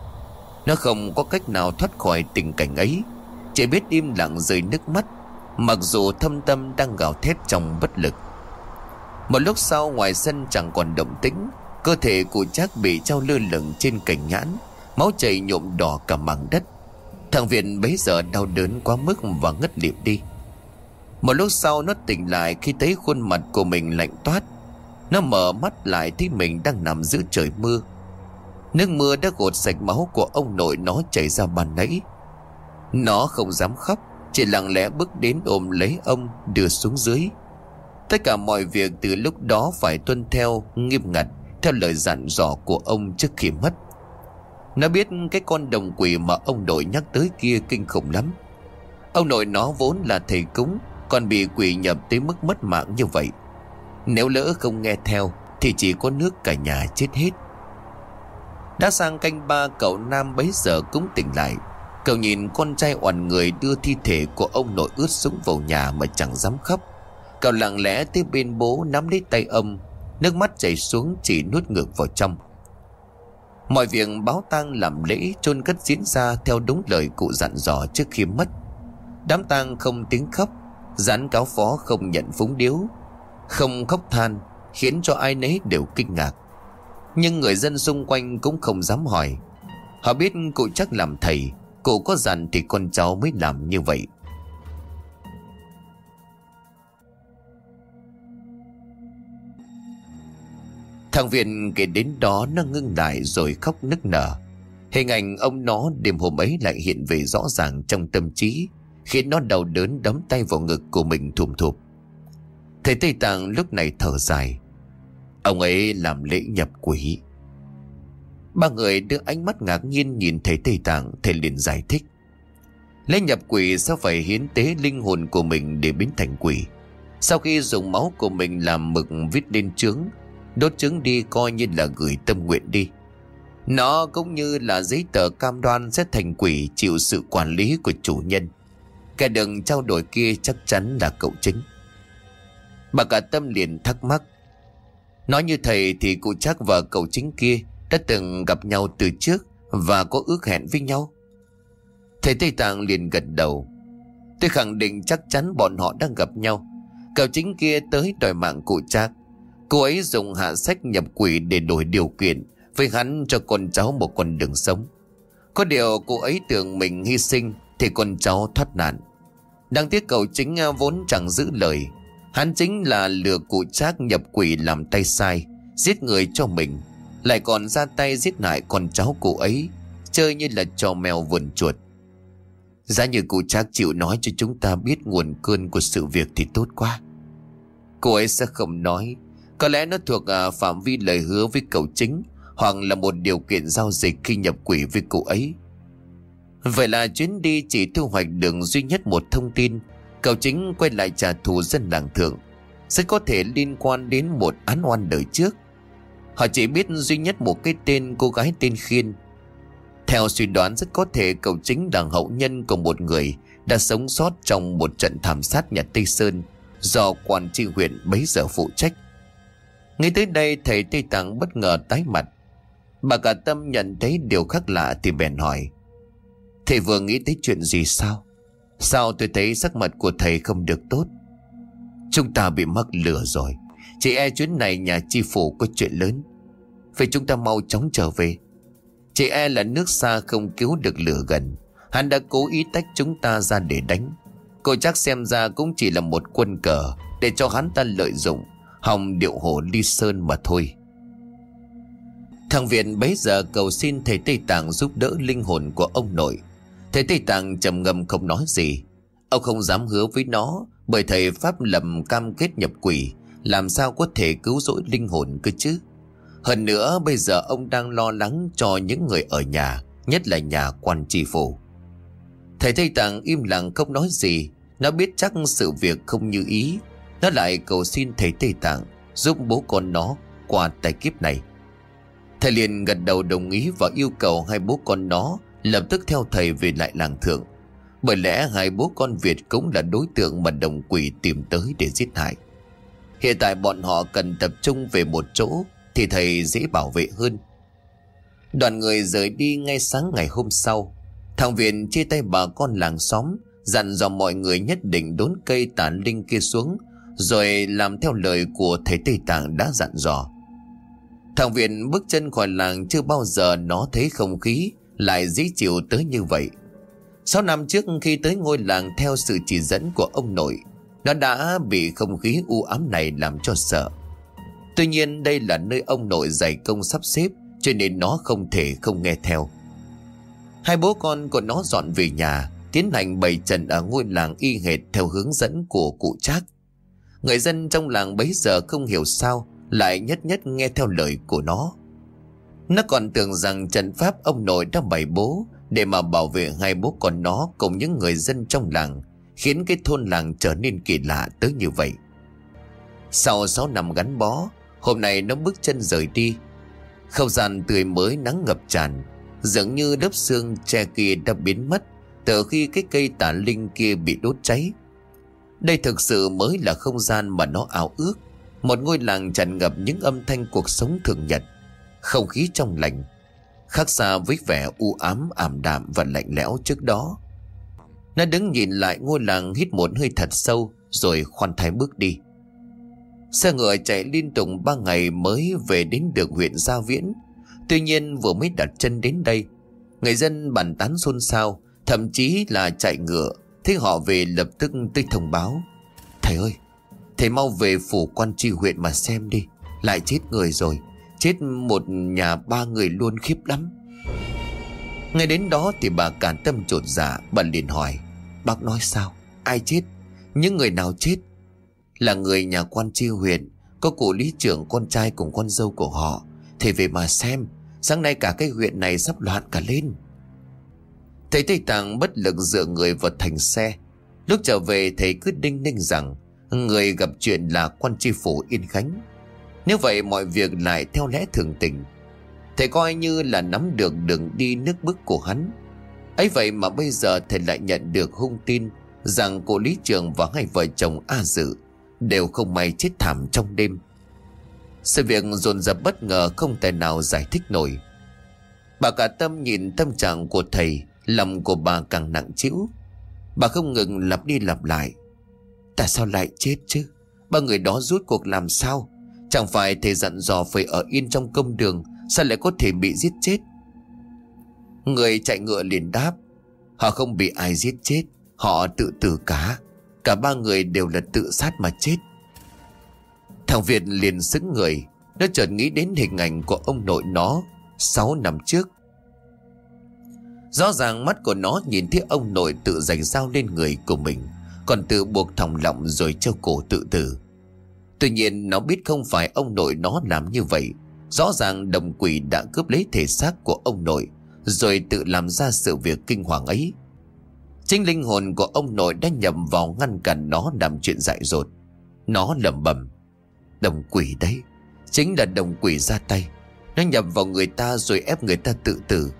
Nó không có cách nào thoát khỏi tình cảnh ấy. Chỉ biết im lặng rơi nước mắt, Mặc dù thâm tâm đang gào thét trong bất lực. Một lúc sau, ngoài sân chẳng còn động tĩnh, Cơ thể của trác bị trao lơ lửng trên cành nhãn, Máu chảy nhuộm đỏ cả mảng đất. Thằng Viện bấy giờ đau đớn quá mức và ngất liệm đi. Một lúc sau, nó tỉnh lại khi thấy khuôn mặt của mình lạnh toát. Nó mở mắt lại thấy mình đang nằm giữa trời mưa. Nước mưa đã gột sạch máu của ông nội nó chảy ra bàn nãy. Nó không dám khóc, Chỉ lặng lẽ bước đến ôm lấy ông, đưa xuống dưới. Tất cả mọi việc từ lúc đó phải tuân theo, nghiêm ngặt, Theo lời dặn dò của ông trước khi mất. Nó biết cái con đồng quỷ mà ông nội nhắc tới kia kinh khủng lắm. Ông nội nó vốn là thầy cúng, Còn bị quỷ nhập tới mức mất mạng như vậy. Nếu lỡ không nghe theo, Thì chỉ có nước cả nhà chết hết. Đã sang canh ba, cậu Nam bấy giờ cũng tỉnh lại. Cậu nhìn con trai oằn người đưa thi thể của ông nội ướt sũng vào nhà mà chẳng dám khóc. Cậu lặng lẽ tới bên bố nắm lấy tay ông. Nước mắt chảy xuống chỉ nuốt ngược vào trong. Mọi việc báo tang làm lễ chôn cất diễn ra theo đúng lời cụ dặn dò trước khi mất. Đám tang không tiếng khóc, Gián cáo phó không nhận phúng điếu, Không khóc than, Khiến cho ai nấy đều kinh ngạc. Nhưng người dân xung quanh cũng không dám hỏi. Họ biết cụ chắc làm thầy Cụ có dặn thì con cháu mới làm như vậy. Thằng Viện kể đến đó, nó ngưng lại rồi khóc nức nở. Hình ảnh ông nó đêm hôm ấy lại hiện về rõ ràng trong tâm trí, Khiến nó đau đớn đấm tay vào ngực của mình thùm thụp. Thầy Tây Tạng lúc này thở dài. Ông ấy làm lễ nhập quỷ. Ba người đưa ánh mắt ngạc nhiên nhìn thấy Tây Tạng, Thầy liền giải thích. Lễ nhập quỷ sao phải hiến tế linh hồn của mình để biến thành quỷ? Sau khi dùng máu của mình làm mực viết lên trướng, Đốt trứng đi coi như là gửi tâm nguyện đi. Nó cũng như là giấy tờ cam đoan sẽ thành quỷ, chịu sự quản lý của chủ nhân. Kẻ đừng trao đổi kia chắc chắn là cậu chính. Bà cả tâm liền thắc mắc. Nói như thầy thì cụ chắc và cậu chính kia đã từng gặp nhau từ trước và có ước hẹn với nhau. Thầy Tây Tạng liền gật đầu. Tôi khẳng định chắc chắn bọn họ đang gặp nhau. Cậu chính kia tới đòi mạng cụ Trác. Cô ấy dùng hạ sách nhập quỷ để đổi điều kiện với hắn cho con cháu một con đường sống. Có điều cô ấy tưởng mình hy sinh thì con cháu thoát nạn. Đáng tiếc cậu chính à, vốn chẳng giữ lời. Hắn chính là lừa cụ Trác nhập quỷ làm tay sai, giết người cho mình lại còn ra tay giết hại con cháu cụ ấy Chơi như là trò mèo vườn chuột. Giá như cụ Trác chịu nói cho chúng ta biết nguồn cơn của sự việc thì tốt quá. Cô ấy sẽ không nói. Có lẽ nó thuộc à, phạm vi lời hứa với cậu chính Hoặc là một điều kiện giao dịch khi nhập quỷ với cụ ấy. Vậy là chuyến đi chỉ thu hoạch được duy nhất một thông tin. Cậu chính quay lại trả thù dân làng thượng. Rất có thể liên quan đến một án oan đời trước. Họ chỉ biết duy nhất một cái tên cô gái tên Khiên Theo suy đoán, rất có thể cậu chính là hậu nhân của một người Đã sống sót trong một trận thảm sát nhà Tây Sơn Do quan tri huyện bấy giờ phụ trách Ngay tới đây, thầy Tây Tạng bất ngờ tái mặt. Bà cả tâm nhận thấy điều khác lạ thì bèn hỏi. Thầy vừa nghĩ tới chuyện gì sao? Sao tôi thấy sắc mặt của thầy không được tốt? Chúng ta bị mắc lừa rồi chị e chuyến này nhà chi phủ có chuyện lớn. Vậy chúng ta mau chóng trở về. chị e là nước xa không cứu được lửa gần. Hắn đã cố ý tách chúng ta ra để đánh. Cô chắc xem ra cũng chỉ là một quân cờ để cho hắn ta lợi dụng. Hòng điệu hổ ly sơn mà thôi. Thằng Viện bấy giờ cầu xin thầy Tây Tạng giúp đỡ linh hồn của ông nội. Thầy Tây Tạng trầm ngâm không nói gì. Ông không dám hứa với nó bởi thầy Pháp lầm cam kết nhập quỷ. Làm sao có thể cứu rỗi linh hồn cơ chứ? Hơn nữa bây giờ ông đang lo lắng cho những người ở nhà, nhất là nhà quan tri phủ. Thầy Tây Tạng im lặng không nói gì, nó biết chắc sự việc không như ý. Nó lại cầu xin thầy Tây Tạng giúp bố con nó qua tài kiếp này. Thầy liền gật đầu đồng ý và yêu cầu hai bố con nó lập tức theo thầy về lại làng thượng. Bởi lẽ hai bố con Việt cũng là đối tượng mà đồng quỷ tìm tới để giết hại. Hiện tại bọn họ cần tập trung về một chỗ thì thầy dễ bảo vệ hơn. Đoàn người rời đi ngay sáng ngày hôm sau. Thằng Viện chia tay bà con làng xóm, dặn dò mọi người nhất định đốn cây tản linh kia xuống, rồi làm theo lời của thầy Tây Tạng đã dặn dò. Thằng Viện bước chân khỏi làng chưa bao giờ nó thấy không khí lại dĩ chịu tới như vậy. Sáu năm trước khi tới ngôi làng theo sự chỉ dẫn của ông nội, nó đã bị không khí u ám này làm cho sợ. Tuy nhiên đây là nơi ông nội dày công sắp xếp cho nên nó không thể không nghe theo. Hai bố con của nó dọn về nhà, tiến hành bày trận ở ngôi làng y hệt theo hướng dẫn của cụ Trác. Người dân trong làng bấy giờ không hiểu sao lại nhất nhất nghe theo lời của nó. Nó còn tưởng rằng trận pháp ông nội đã bày bố để mà bảo vệ hai bố con nó cùng những người dân trong làng, khiến cái thôn làng trở nên kỳ lạ tới như vậy. Sau 6 năm gắn bó, hôm nay nó bước chân rời đi. Không gian tươi mới nắng ngập tràn, dường như lớp xương che kia đã biến mất từ khi cái cây tả linh kia bị đốt cháy. Đây thực sự mới là không gian mà nó ảo ước. Một ngôi làng tràn ngập những âm thanh cuộc sống thường nhật. Không khí trong lành. Khác xa với vẻ u ám, ảm đạm và lạnh lẽo trước đó. Nó đứng nhìn lại ngôi làng hít một hơi thật sâu rồi khoan thai bước đi. Xe ngựa chạy liên tục ba ngày mới về đến được huyện Gia Viễn. Tuy nhiên vừa mới đặt chân đến đây, người dân bàn tán xôn xao, thậm chí là chạy ngựa. Thế họ về lập tức tới thông báo. Thầy ơi, thầy mau về phủ quan tri huyện mà xem đi. Lại chết người rồi, chết một nhà ba người luôn khiếp lắm. Ngay đến đó thì bà cản tâm trột dạ, bà liền hỏi. Bác nói sao? Ai chết? Những người nào chết? Là người nhà quan tri huyện Có cụ lý trưởng con trai cùng con dâu của họ Thì về mà xem Sáng nay cả cái huyện này sắp loạn cả lên Thầy Tây Tạng bất lực dựa người vào thành xe Lúc trở về thầy cứ đinh ninh rằng Người gặp chuyện là quan tri phủ Yên Khánh Nếu vậy mọi việc lại theo lẽ thường tình Thầy coi như là nắm được đường đi nước bước của hắn ấy vậy mà bây giờ thầy lại nhận được hung tin Rằng cô lý trường và hai vợ chồng A Dự đều không may chết thảm trong đêm. Sự việc dồn dập bất ngờ không thể nào giải thích nổi. Bà cả tâm nhìn tâm trạng của thầy, lòng của bà càng nặng trĩu Bà không ngừng lặp đi lặp lại. Tại sao lại chết chứ? Ba người đó rút cuộc làm sao? Chẳng phải thầy dặn dò phải ở yên trong công đường, sao lại có thể bị giết chết? Người chạy ngựa liền đáp. Họ không bị ai giết chết, họ tự tử cả. Cả ba người đều là tự sát mà chết Thằng Việt liền xứng người Nó chợt nghĩ đến hình ảnh của ông nội nó Sáu năm trước Rõ ràng mắt của nó nhìn thấy ông nội tự giành dao lên người của mình Còn tự buộc thòng lọng rồi cho cổ tự tử Tuy nhiên nó biết không phải ông nội nó làm như vậy Rõ ràng đồng quỷ đã cướp lấy thể xác của ông nội, Rồi tự làm ra sự việc kinh hoàng ấy Chính linh hồn của ông nội đã nhầm vào ngăn cản nó làm chuyện dại dột. Nó lẩm bẩm, Đồng quỷ đấy. Chính là đồng quỷ ra tay. Nó nhập vào người ta rồi ép người ta tự tử.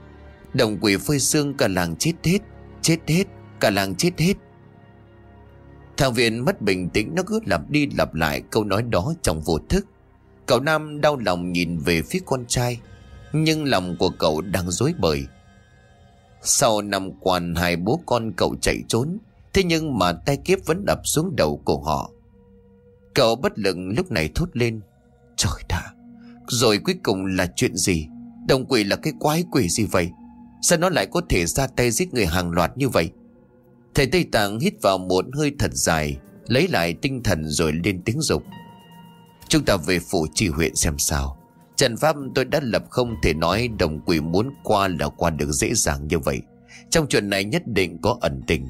Đồng quỷ phơi xương cả làng chết hết. Chết hết. Cả làng chết hết. Thằng Viện mất bình tĩnh, nó cứ lặp đi lặp lại câu nói đó trong vô thức. Cậu Nam đau lòng nhìn về phía con trai, Nhưng lòng của cậu đang dối bời. Sau năm quan hai bố con cậu chạy trốn, Thế nhưng mà tay kiếp vẫn đập xuống đầu của họ. Cậu bất lực lúc này thốt lên, Trời đã, Rồi cuối cùng là chuyện gì? Đồng quỷ là cái quái quỷ gì vậy? Sao nó lại có thể ra tay giết người hàng loạt như vậy? Thầy Tây Tạng hít vào một hơi thật dài, Lấy lại tinh thần rồi lên tiếng dục. Chúng ta về phủ tri huyện xem sao. Trận pháp tôi đã lập không thể nói đồng quỷ muốn qua là qua được dễ dàng như vậy. Trong chuyện này nhất định có ẩn tình.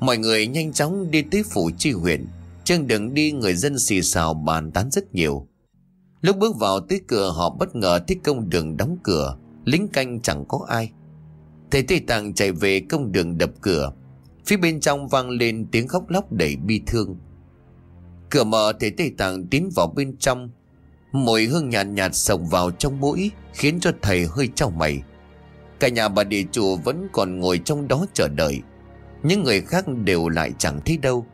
Mọi người nhanh chóng đi tới phủ tri huyện. Trên đường đi, người dân xì xào bàn tán rất nhiều. Lúc bước vào tới cửa, họ bất ngờ thấy công đường đóng cửa. Lính canh chẳng có ai. Thầy Tây Tạng chạy về, công đường đập cửa. Phía bên trong vang lên tiếng khóc lóc đầy bi thương. Cửa mở thấy Tây Tạng tiến vào bên trong. Mùi hương nhàn nhạt, nhạt sộc vào trong mũi Khiến cho thầy hơi trao mày. Cả nhà bà địa chủ vẫn còn ngồi trong đó chờ đợi. Những người khác đều lại chẳng thấy đâu.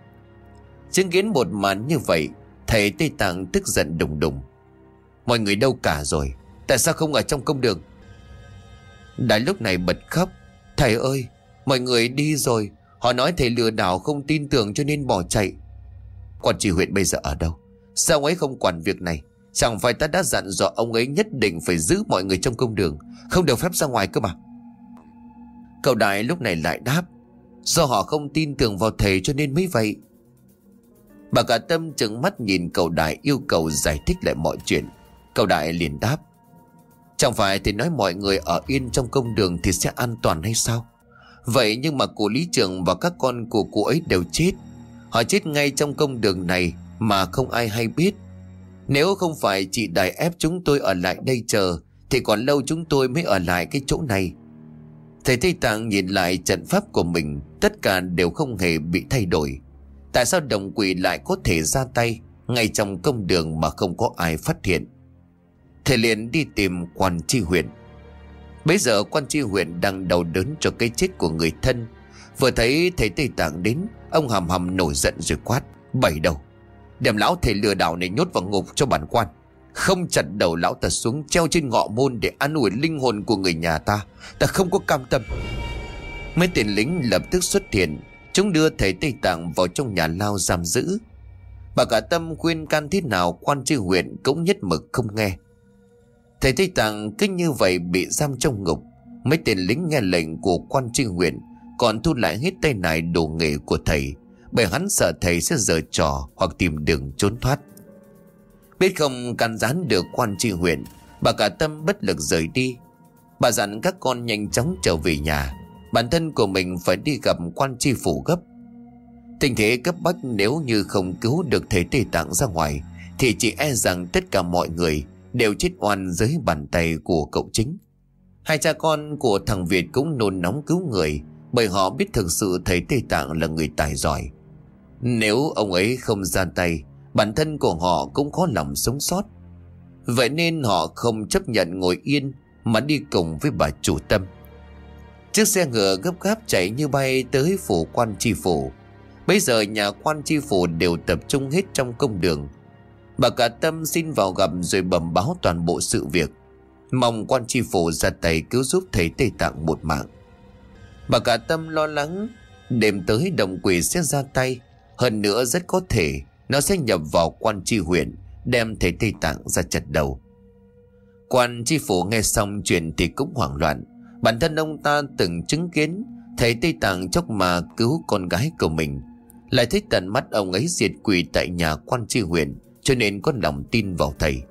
Chứng kiến một màn như vậy Thầy Tây Tạng tức giận đùng đùng. Mọi người đâu cả rồi? Tại sao không ở trong công đường? Đại lúc này bật khóc. Thầy ơi Mọi người đi rồi. Họ nói thầy lừa đảo không tin tưởng cho nên bỏ chạy. Còn chị huyện bây giờ ở đâu? Sao ông ấy không quản việc này? Chẳng phải ta đã dặn dò ông ấy nhất định phải giữ mọi người trong công đường, Không được phép ra ngoài cơ mà. Cậu đại lúc này lại đáp, Do họ không tin tưởng vào thầy cho nên mới vậy. Bà cả tâm trừng mắt nhìn cậu đại yêu cầu giải thích lại mọi chuyện. Cậu đại liền đáp, Chẳng phải thì nói mọi người ở yên trong công đường thì sẽ an toàn hay sao? Vậy nhưng mà cụ lý trưởng và các con của cụ ấy đều chết Họ chết ngay trong công đường này mà không ai hay biết. Nếu không phải chị đài ép chúng tôi ở lại đây chờ, Thì còn lâu chúng tôi mới ở lại cái chỗ này. Thầy Tây Tạng nhìn lại trận pháp của mình, Tất cả đều không hề bị thay đổi. Tại sao đồng quỷ lại có thể ra tay Ngay trong công đường mà không có ai phát hiện? Thầy liền đi tìm quan tri huyện Bây giờ quan tri huyện đang đau đớn cho cái chết của người thân. Vừa thấy thầy Tây Tạng đến Ông hầm hầm nổi giận rồi quát, Bảy đầu, Đem lão thầy lừa đảo này nhốt vào ngục cho bản quan. Không chặt đầu lão ta xuống, Treo trên ngọ môn để an ủi linh hồn của người nhà ta. Ta không có cam tâm. Mấy tên lính lập tức xuất hiện. Chúng đưa thầy Tây Tạng vào trong nhà lao giam giữ. Bà cả tâm khuyên can thế nào, quan tri huyện cũng nhất mực không nghe. Thầy Tây Tạng cứ như vậy bị giam trong ngục. Mấy tên lính nghe lệnh của quan tri huyện còn thu lại hết tay này đồ nghề của thầy, Bởi hắn sợ thầy sẽ giở trò Hoặc tìm đường trốn thoát. Biết không can gián được quan tri huyện, Bà cả tâm bất lực rời đi. Bà dặn các con nhanh chóng trở về nhà. Bản thân của mình phải đi gặp quan tri phủ gấp. Tình thế cấp bách nếu như không cứu được thầy Tây Tạng ra ngoài, Thì chỉ e rằng tất cả mọi người đều chết oan dưới bàn tay của cậu chính. Hai cha con của thằng Việt cũng nôn nóng cứu người bởi họ biết thực sự thầy Tây Tạng là người tài giỏi. Nếu ông ấy không ra tay, bản thân của họ cũng khó lòng sống sót. Vậy nên họ không chấp nhận ngồi yên mà đi cùng với bà chủ tâm. Chiếc xe ngựa gấp gáp chạy như bay tới phủ quan tri phủ. Bây giờ nhà quan tri phủ đều tập trung hết trong công đường Bà cả tâm xin vào gặp rồi bẩm báo toàn bộ sự việc Mong quan tri phủ ra tay cứu giúp thầy Tây Tạng một mạng Bà cả tâm lo lắng, Đêm tới đồng quỷ sẽ ra tay. Hơn nữa rất có thể Nó sẽ nhập vào quan tri huyện, Đem thầy Tây Tạng ra chặt đầu. Quan tri phủ nghe xong chuyện thì cũng hoảng loạn. Bản thân ông ta từng chứng kiến Thầy Tây Tạng chốc mà cứu con gái của mình. Lại thấy tận mắt ông ấy diệt quỷ tại nhà quan tri huyện, cho nên có lòng tin vào thầy.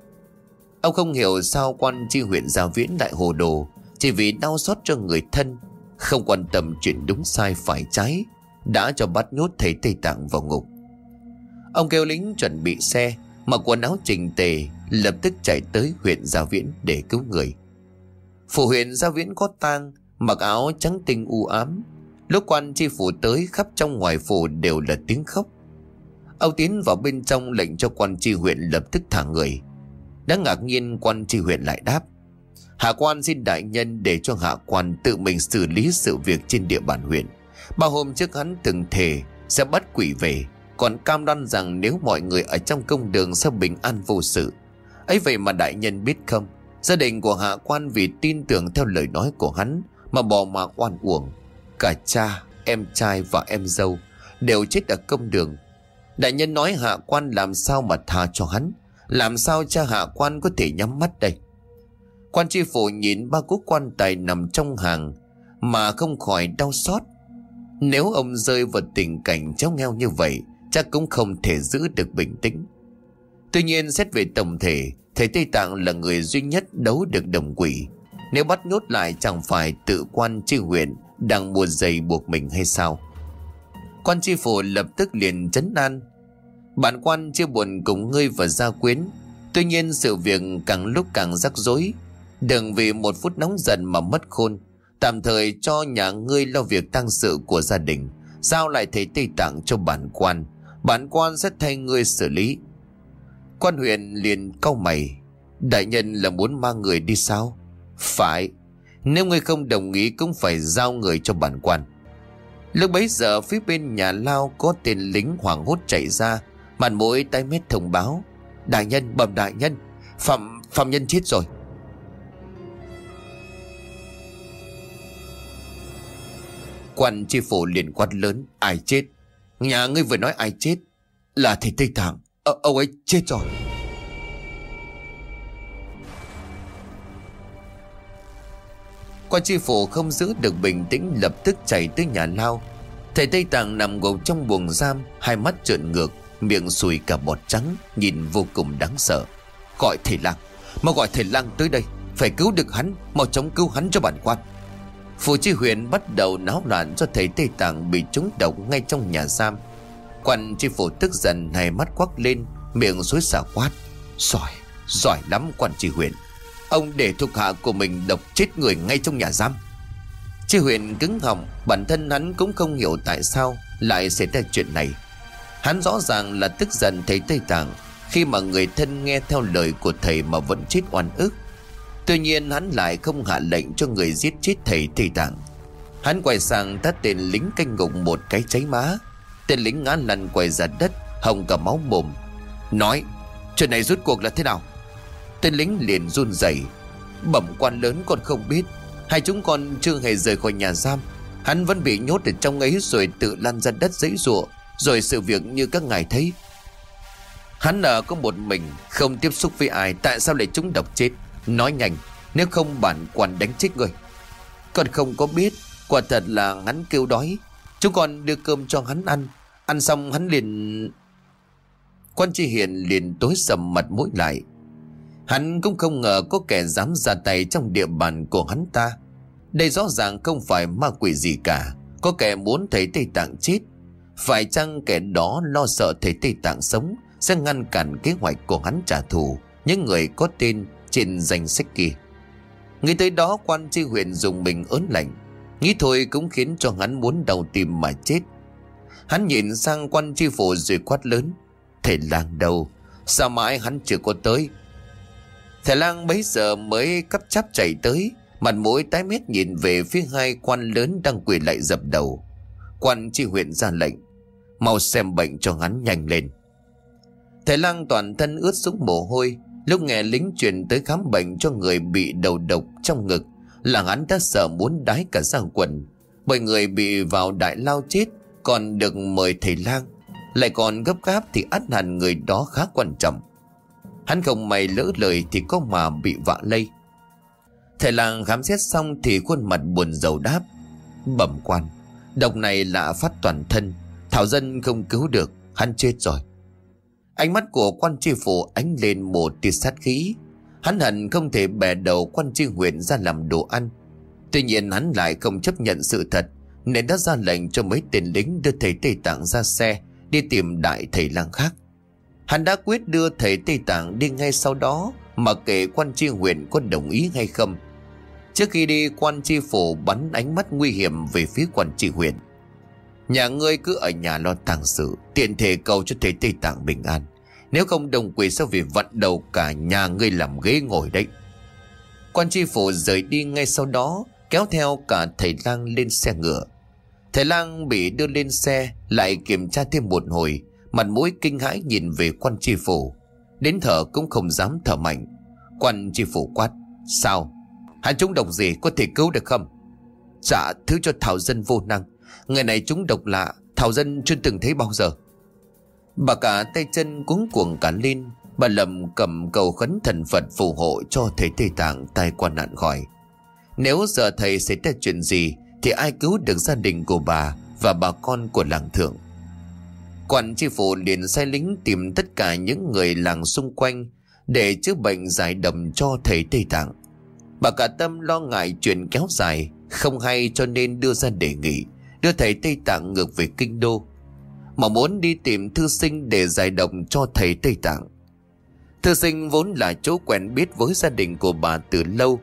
Ông không hiểu sao quan tri huyện Gia Viễn đại hồ đồ, Chỉ vì đau xót cho người thân không quan tâm chuyện đúng sai phải trái, Đã cho bắt nhốt thầy Tây Tạng vào ngục Ông kêu lính chuẩn bị xe, Mặc quần áo trình tề, Lập tức chạy tới huyện Gia Viễn để cứu người Phủ huyện Gia Viễn có tang, Mặc áo trắng tinh u ám Lúc quan tri phủ tới, khắp trong ngoài phủ đều là tiếng khóc Âu tiến vào bên trong lệnh cho quan tri huyện lập tức thả người. Đáng ngạc nhiên, quan tri huyện lại đáp. Hạ quan xin đại nhân để cho hạ quan tự mình xử lý sự việc trên địa bàn huyện. Bao hôm trước hắn từng thề sẽ bắt quỷ về. Còn cam đoan rằng nếu mọi người ở trong công đường sẽ bình an vô sự. ấy vậy mà đại nhân biết không Gia đình của hạ quan vì tin tưởng theo lời nói của hắn Mà bỏ mạng oan uổng Cả cha, em trai và em dâu Đều chết ở công đường Đại nhân nói hạ quan làm sao mà tha cho hắn Làm sao cha hạ quan có thể nhắm mắt đây Quan tri phủ nhìn ba cú quan tài nằm trong hàng, Mà không khỏi đau xót. Nếu ông rơi vào tình cảnh chéo ngheo như vậy, Chắc cũng không thể giữ được bình tĩnh. Tuy nhiên, xét về tổng thể, Thầy Tây Tạng là người duy nhất đấu được đồng quỷ. Nếu bắt nhốt lại, chẳng phải tự quan tri huyện Đang buồn giày buộc mình hay sao? Quan tri phủ lập tức liền chấn an. Bản quan chưa buồn cùng ngươi và gia quyến. Tuy nhiên, sự việc càng lúc càng rắc rối. Đừng vì một phút nóng giận mà mất khôn. Tạm thời cho nhà ngươi lo việc tăng sự của gia đình. Sao lại thấy Tây Tạng cho bản quan. Bản quan sẽ thay ngươi xử lý. Quan huyện liền cau mày. Đại nhân là muốn mang người đi sao? Phải. Nếu ngươi không đồng ý cũng phải giao người cho bản quan. Lúc bấy giờ phía bên nhà lao có tên lính hoảng hốt chạy ra. Mặt mũi tay mét thông báo. Đại nhân, bẩm đại nhân. Phạm phạm nhân chết rồi. Quan tri phủ liền quát lớn Ai chết? Nhà ngươi vừa nói ai chết Là thầy Tây Tạng ờ, Ông ấy chết rồi. Quan tri phủ không giữ được bình tĩnh Lập tức chạy tới nhà lao. Thầy Tây Tạng nằm gục trong buồng giam Hai mắt trợn ngược Miệng sùi cả bọt trắng Nhìn vô cùng đáng sợ. Gọi thầy lang Mau gọi thầy lang tới đây Phải cứu được hắn Mau chóng cứu hắn cho bản quan. Phủ chi huyện bắt đầu náo loạn cho thầy Tây Tạng bị trúng độc ngay trong nhà giam. Quan chi phủ tức giận hai mắt quắc lên, miệng xối xả quát. Giỏi, giỏi lắm quan chi huyện. Ông để thuộc hạ của mình độc chết người ngay trong nhà giam. Chi huyện cứng họng, bản thân hắn cũng không hiểu tại sao lại xảy ra chuyện này. Hắn rõ ràng là tức giận thầy Tây Tạng khi mà người thân nghe theo lời của thầy mà vẫn chết oan ức. Tuy nhiên hắn lại không hạ lệnh cho người giết chết thầy thầy Tạng. Hắn quay sang tát tên lính canh ngục một cái cháy má. Tên lính ngã lăn quay ra đất, Hồng cả máu mồm. Nói, chuyện này rút cuộc là thế nào? Tên lính liền run rẩy. Bẩm quan lớn còn không biết, Hai chúng con chưa hề rời khỏi nhà giam. Hắn vẫn bị nhốt ở trong ấy rồi tự lăn ra đất dãy ruộng, Rồi sự việc như các ngài thấy. Hắn ở có một mình, Không tiếp xúc với ai, Tại sao lại chúng độc chết? Nói nhanh, Nếu không bản quan đánh chết người. Con không có biết, Quả thật là hắn kêu đói. Chúng con đưa cơm cho hắn ăn. Ăn xong hắn liền Quan tri hiền liền tối sầm mặt mũi lại. Hắn cũng không ngờ có kẻ dám ra tay trong địa bàn của hắn ta. Đây rõ ràng không phải ma quỷ gì cả. Có kẻ muốn thấy Tây Tạng chết. Phải chăng kẻ đó lo sợ thấy Tây Tạng sống, Sẽ ngăn cản kế hoạch của hắn trả thù? Những người có tên trên danh sách kia. Nghĩ tới đó quan tri huyện dùng mình ớn lạnh. Nghĩ thôi cũng khiến cho hắn muốn đầu tìm mà chết. Hắn nhìn sang quan tri phủ rồi quát lớn. Thầy lang đâu? Sao mãi hắn chưa có tới? Thầy lang bấy giờ mới cấp cháp chạy tới. Mặt mũi tái mét nhìn về phía hai quan lớn đang quỳ lại dập đầu. Quan tri huyện ra lệnh. Mau xem bệnh cho hắn nhanh lên. Thầy lang toàn thân ướt sũng mồ hôi Lúc nghe lính truyền tới khám bệnh cho người bị đầu độc trong ngực Là hắn đã sợ muốn đái cả sang quần. Bởi người bị vào đại lao chết, Còn được mời thầy lang. Lại còn gấp gáp thì át hẳn người đó khá quan trọng. Hắn không may lỡ lời thì có mà bị vạ lây. Thầy lang khám xét xong thì khuôn mặt buồn rầu đáp. Bẩm quan, Độc này là phát toàn thân, Thảo dân không cứu được, Hắn chết rồi. Ánh mắt của quan tri phủ ánh lên một tia sát khí. Hắn hận không thể bẻ đầu quan tri huyện ra làm đồ ăn. Tuy nhiên hắn lại không chấp nhận sự thật, nên đã ra lệnh cho mấy tên lính đưa thầy Tây Tạng ra xe đi tìm đại thầy lang khác. Hắn đã quyết đưa thầy Tây Tạng đi ngay sau đó, mà kể quan tri huyện có đồng ý hay không. Trước khi đi, quan tri phủ bắn ánh mắt nguy hiểm về phía quan tri huyện. Nhà ngươi cứ ở nhà lo tàng sự, Tiện thể cầu cho thầy Tây Tạng bình an nếu không đồng quỷ sao vì vặn đầu cả nhà ngươi làm ghế ngồi đấy. Quan tri phủ rời đi ngay sau đó, Kéo theo cả thầy lang lên xe ngựa. Thầy lang bị đưa lên xe, Lại kiểm tra thêm một hồi, Mặt mũi kinh hãi nhìn về quan tri phủ. Đến thở cũng không dám thở mạnh. Quan tri phủ quát, Sao? Hắn chúng độc gì? Có thể cứu được không? Dạ thứ cho Thảo Dân vô năng. Người này chúng độc lạ. Thảo Dân chưa từng thấy bao giờ. Bà cả tay chân cuống cuồng cả lên. Bà lầm cầm cầu khấn thần Phật phù hộ cho thầy Tây Tạng tai qua nạn khỏi Nếu giờ thầy xảy ra chuyện gì, Thì ai cứu được gia đình của bà Và bà con của làng thượng? Quan tri phủ liền sai lính tìm tất cả những người làng xung quanh Để chữa bệnh giải đầm cho thầy Tây Tạng. Bà cả tâm lo ngại chuyện kéo dài, Không hay cho nên đưa ra đề nghị, Đưa thầy Tây Tạng ngược về kinh đô. Mà muốn đi tìm thư sinh để giải độc cho thầy Tây Tạng. Thư sinh vốn là chỗ quen biết với gia đình của bà từ lâu.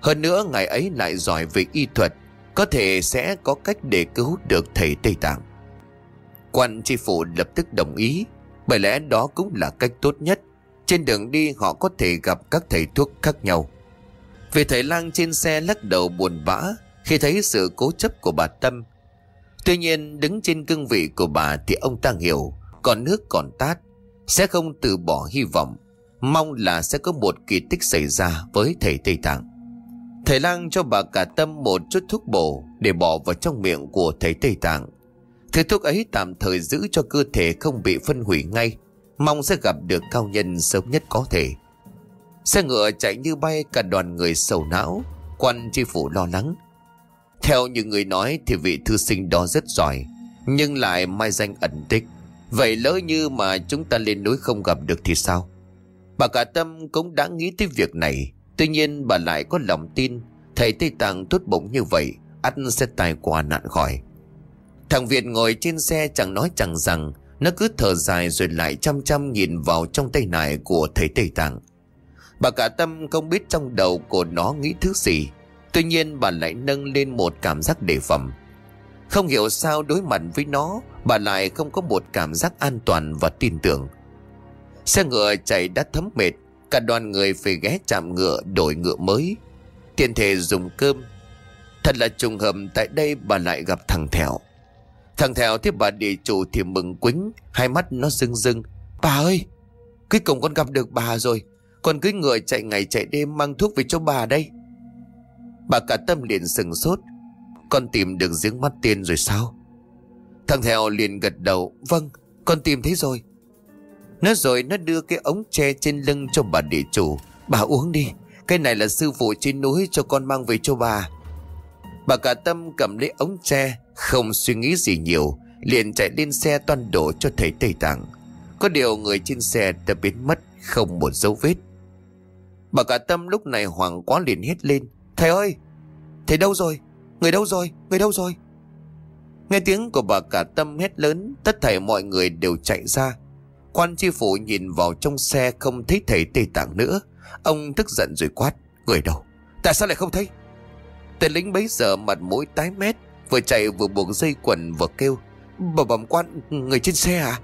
Hơn nữa ngày ấy lại giỏi về y thuật, Có thể sẽ có cách để cứu được thầy Tây Tạng. Quan tri phủ lập tức đồng ý, Bởi lẽ đó cũng là cách tốt nhất. Trên đường đi, họ có thể gặp các thầy thuốc khác nhau. Vì thầy lang trên xe lắc đầu buồn bã Khi thấy sự cố chấp của bà Tâm Tuy nhiên, đứng trên cương vị của bà Thì ông ta hiểu, Còn nước còn tát, Sẽ không từ bỏ hy vọng. Mong là sẽ có một kỳ tích xảy ra với thầy Tây Tạng. Thầy lang cho bà cả tâm một chút thuốc bổ Để bỏ vào trong miệng của thầy Tây Tạng. Thứ thuốc ấy tạm thời giữ cho cơ thể không bị phân hủy ngay. Mong sẽ gặp được cao nhân sớm nhất có thể. Xe ngựa chạy như bay cả đoàn người sầu não, Quan tri phủ lo lắng. Theo như người nói thì vị thư sinh đó rất giỏi, Nhưng lại mai danh ẩn tích. Vậy lỡ như mà chúng ta lên núi không gặp được thì sao? Bà cả tâm cũng đã nghĩ tới việc này. Tuy nhiên bà lại có lòng tin, Thầy Tây Tạng tốt bụng như vậy, ắt sẽ tài qua nạn khỏi. Thằng Việt ngồi trên xe chẳng nói chẳng rằng, Nó cứ thở dài rồi lại chăm chăm nhìn vào trong tay nải của thầy Tây Tạng. Bà cả tâm không biết trong đầu của nó nghĩ thứ gì. Tuy nhiên bà lại nâng lên một cảm giác đề phẩm Không hiểu sao đối mặt với nó, Bà lại không có một cảm giác an toàn và tin tưởng. Xe ngựa chạy đã thấm mệt, Cả đoàn người phải ghé chạm ngựa đổi ngựa mới. Tiền thể dùng cơm. Thật là trùng hợp, tại đây bà lại gặp thằng thèo Thằng Thèo thấy bà địa chủ thì mừng quính, Hai mắt nó rưng rưng. Bà ơi, Cuối cùng con gặp được bà rồi. Con cưới ngựa chạy ngày chạy đêm, mang thuốc về cho bà đây. Bà cả tâm liền sừng sốt. Con tìm được giếng mắt tiên rồi sao? Thằng theo liền gật đầu Vâng con tìm thấy rồi. Nó rồi nó đưa cái ống tre trên lưng cho bà địa chủ. Bà uống đi, Cái này là sư phụ trên núi cho con mang về cho bà. Bà cả tâm cầm lấy ống tre, Không suy nghĩ gì nhiều, Liền chạy lên xe toàn đổ cho thầy Tây Tạng. Có điều người trên xe đã biến mất, Không một dấu vết. Bà cả tâm lúc này hoảng quá liền hét lên. Thầy ơi Thầy đâu rồi Người đâu rồi Người đâu rồi Nghe tiếng của bà cả tâm hét lớn Tất thảy mọi người đều chạy ra Quan chi phủ nhìn vào trong xe không thấy thầy Tây Tạng nữa. Ông tức giận rồi quát. Người đâu? Tại sao lại không thấy? Tên lính bấy giờ mặt mũi tái mét. Vừa chạy vừa buộc dây quần vừa kêu. Bà bẩm quan, người trên xe à?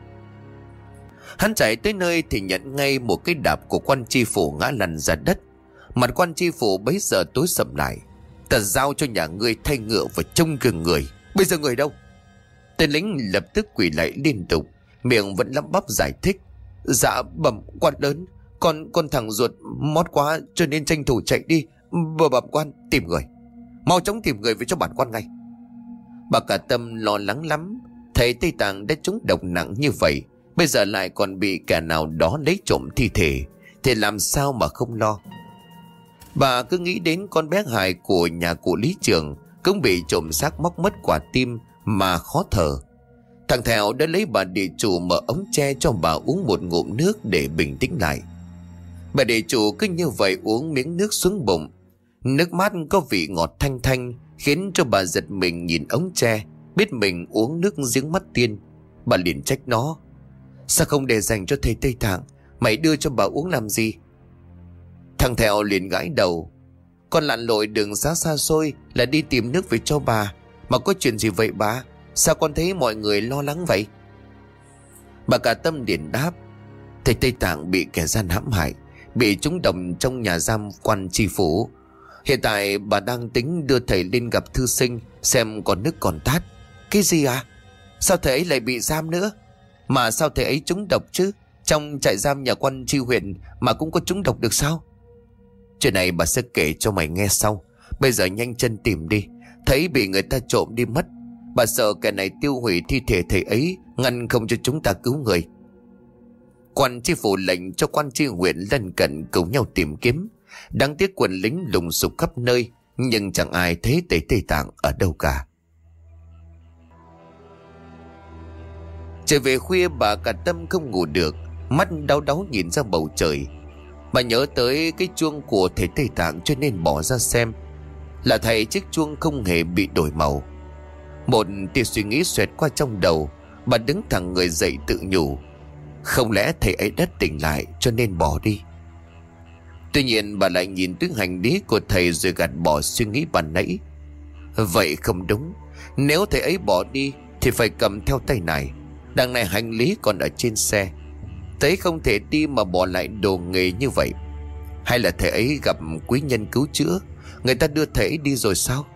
Hắn chạy tới nơi thì nhận ngay một cái đạp của quan chi phủ ngã lăn ra đất. Mặt quan tri phủ bấy giờ tối sầm lại. Ta giao cho nhà ngươi thay ngựa và trông gừng người. Bây giờ người đâu? Tên lính lập tức quỳ lại liên tục, Miệng vẫn lắp bắp giải thích Dạ bẩm quan lớn, Con con thằng ruột mót quá cho nên tranh thủ chạy đi Bờ bẩm quan, tìm người Mau chóng tìm người về cho bản quan ngay Bà cả tâm lo lắng lắm, Thấy Tây Tạng đã trúng độc nặng như vậy, Bây giờ lại còn bị kẻ nào đó lấy trộm thi thể, Thì làm sao mà không lo Bà cứ nghĩ đến con bé hài của nhà cụ Lý Trường Cũng bị trộm xác móc mất quả tim Mà khó thở Thằng Thèo đã lấy bà địa chủ mở ống tre cho bà uống một ngụm nước để bình tĩnh lại. Bà địa chủ cứ như vậy uống miếng nước xuống bụng. Nước mát có vị ngọt thanh thanh khiến cho bà giật mình nhìn ống tre, biết mình uống nước giếng mắt tiên. Bà liền trách nó. Sao không để dành cho thầy Tây Tạng, mày đưa cho bà uống làm gì? Thằng Thèo liền gãi đầu. Con lặn lội đường xa xa xôi là đi tìm nước về cho bà. Mà có chuyện gì vậy bà? Sao con thấy mọi người lo lắng vậy? Bà cả tâm điển đáp. Thầy Tây Tạng bị kẻ gian hãm hại, Bị trúng đồng trong nhà giam quan tri phủ. Hiện tại bà đang tính đưa thầy lên gặp thư sinh, Xem còn nước còn tát. Cái gì à? Sao thầy ấy lại bị giam nữa? Mà sao thầy ấy trúng độc chứ? Trong trại giam nhà quan tri huyện Mà cũng có trúng độc được sao? Chuyện này bà sẽ kể cho mày nghe sau. Bây giờ nhanh chân tìm đi. Thấy bị người ta trộm đi mất, Bà sợ kẻ này tiêu hủy thi thể thầy ấy, Ngăn không cho chúng ta cứu người. Quan chi phủ lệnh cho quan tri huyện lân cận cùng nhau tìm kiếm. Đáng tiếc quần lính lùng sục khắp nơi, Nhưng chẳng ai thấy tề Tây Tạng ở đâu cả. Trở về khuya bà cả tâm không ngủ được, Mắt đau đớn nhìn ra bầu trời. Bà nhớ tới cái chuông của thầy Tây Tạng cho nên bỏ ra xem. Là thầy chiếc chuông không hề bị đổi màu. Một tia suy nghĩ xoẹt qua trong đầu, Bà đứng thẳng người dậy tự nhủ. Không lẽ thầy ấy đã tỉnh lại cho nên bỏ đi? Tuy nhiên bà lại nhìn tướng hành lý của thầy rồi gạt bỏ suy nghĩ bàn nãy. Vậy không đúng. Nếu thầy ấy bỏ đi Thì phải cầm theo tay này. Đằng này hành lý còn ở trên xe. Thấy không thể đi mà bỏ lại đồ nghề như vậy. Hay là thầy ấy gặp quý nhân cứu chữa, Người ta đưa thầy ấy đi rồi sao?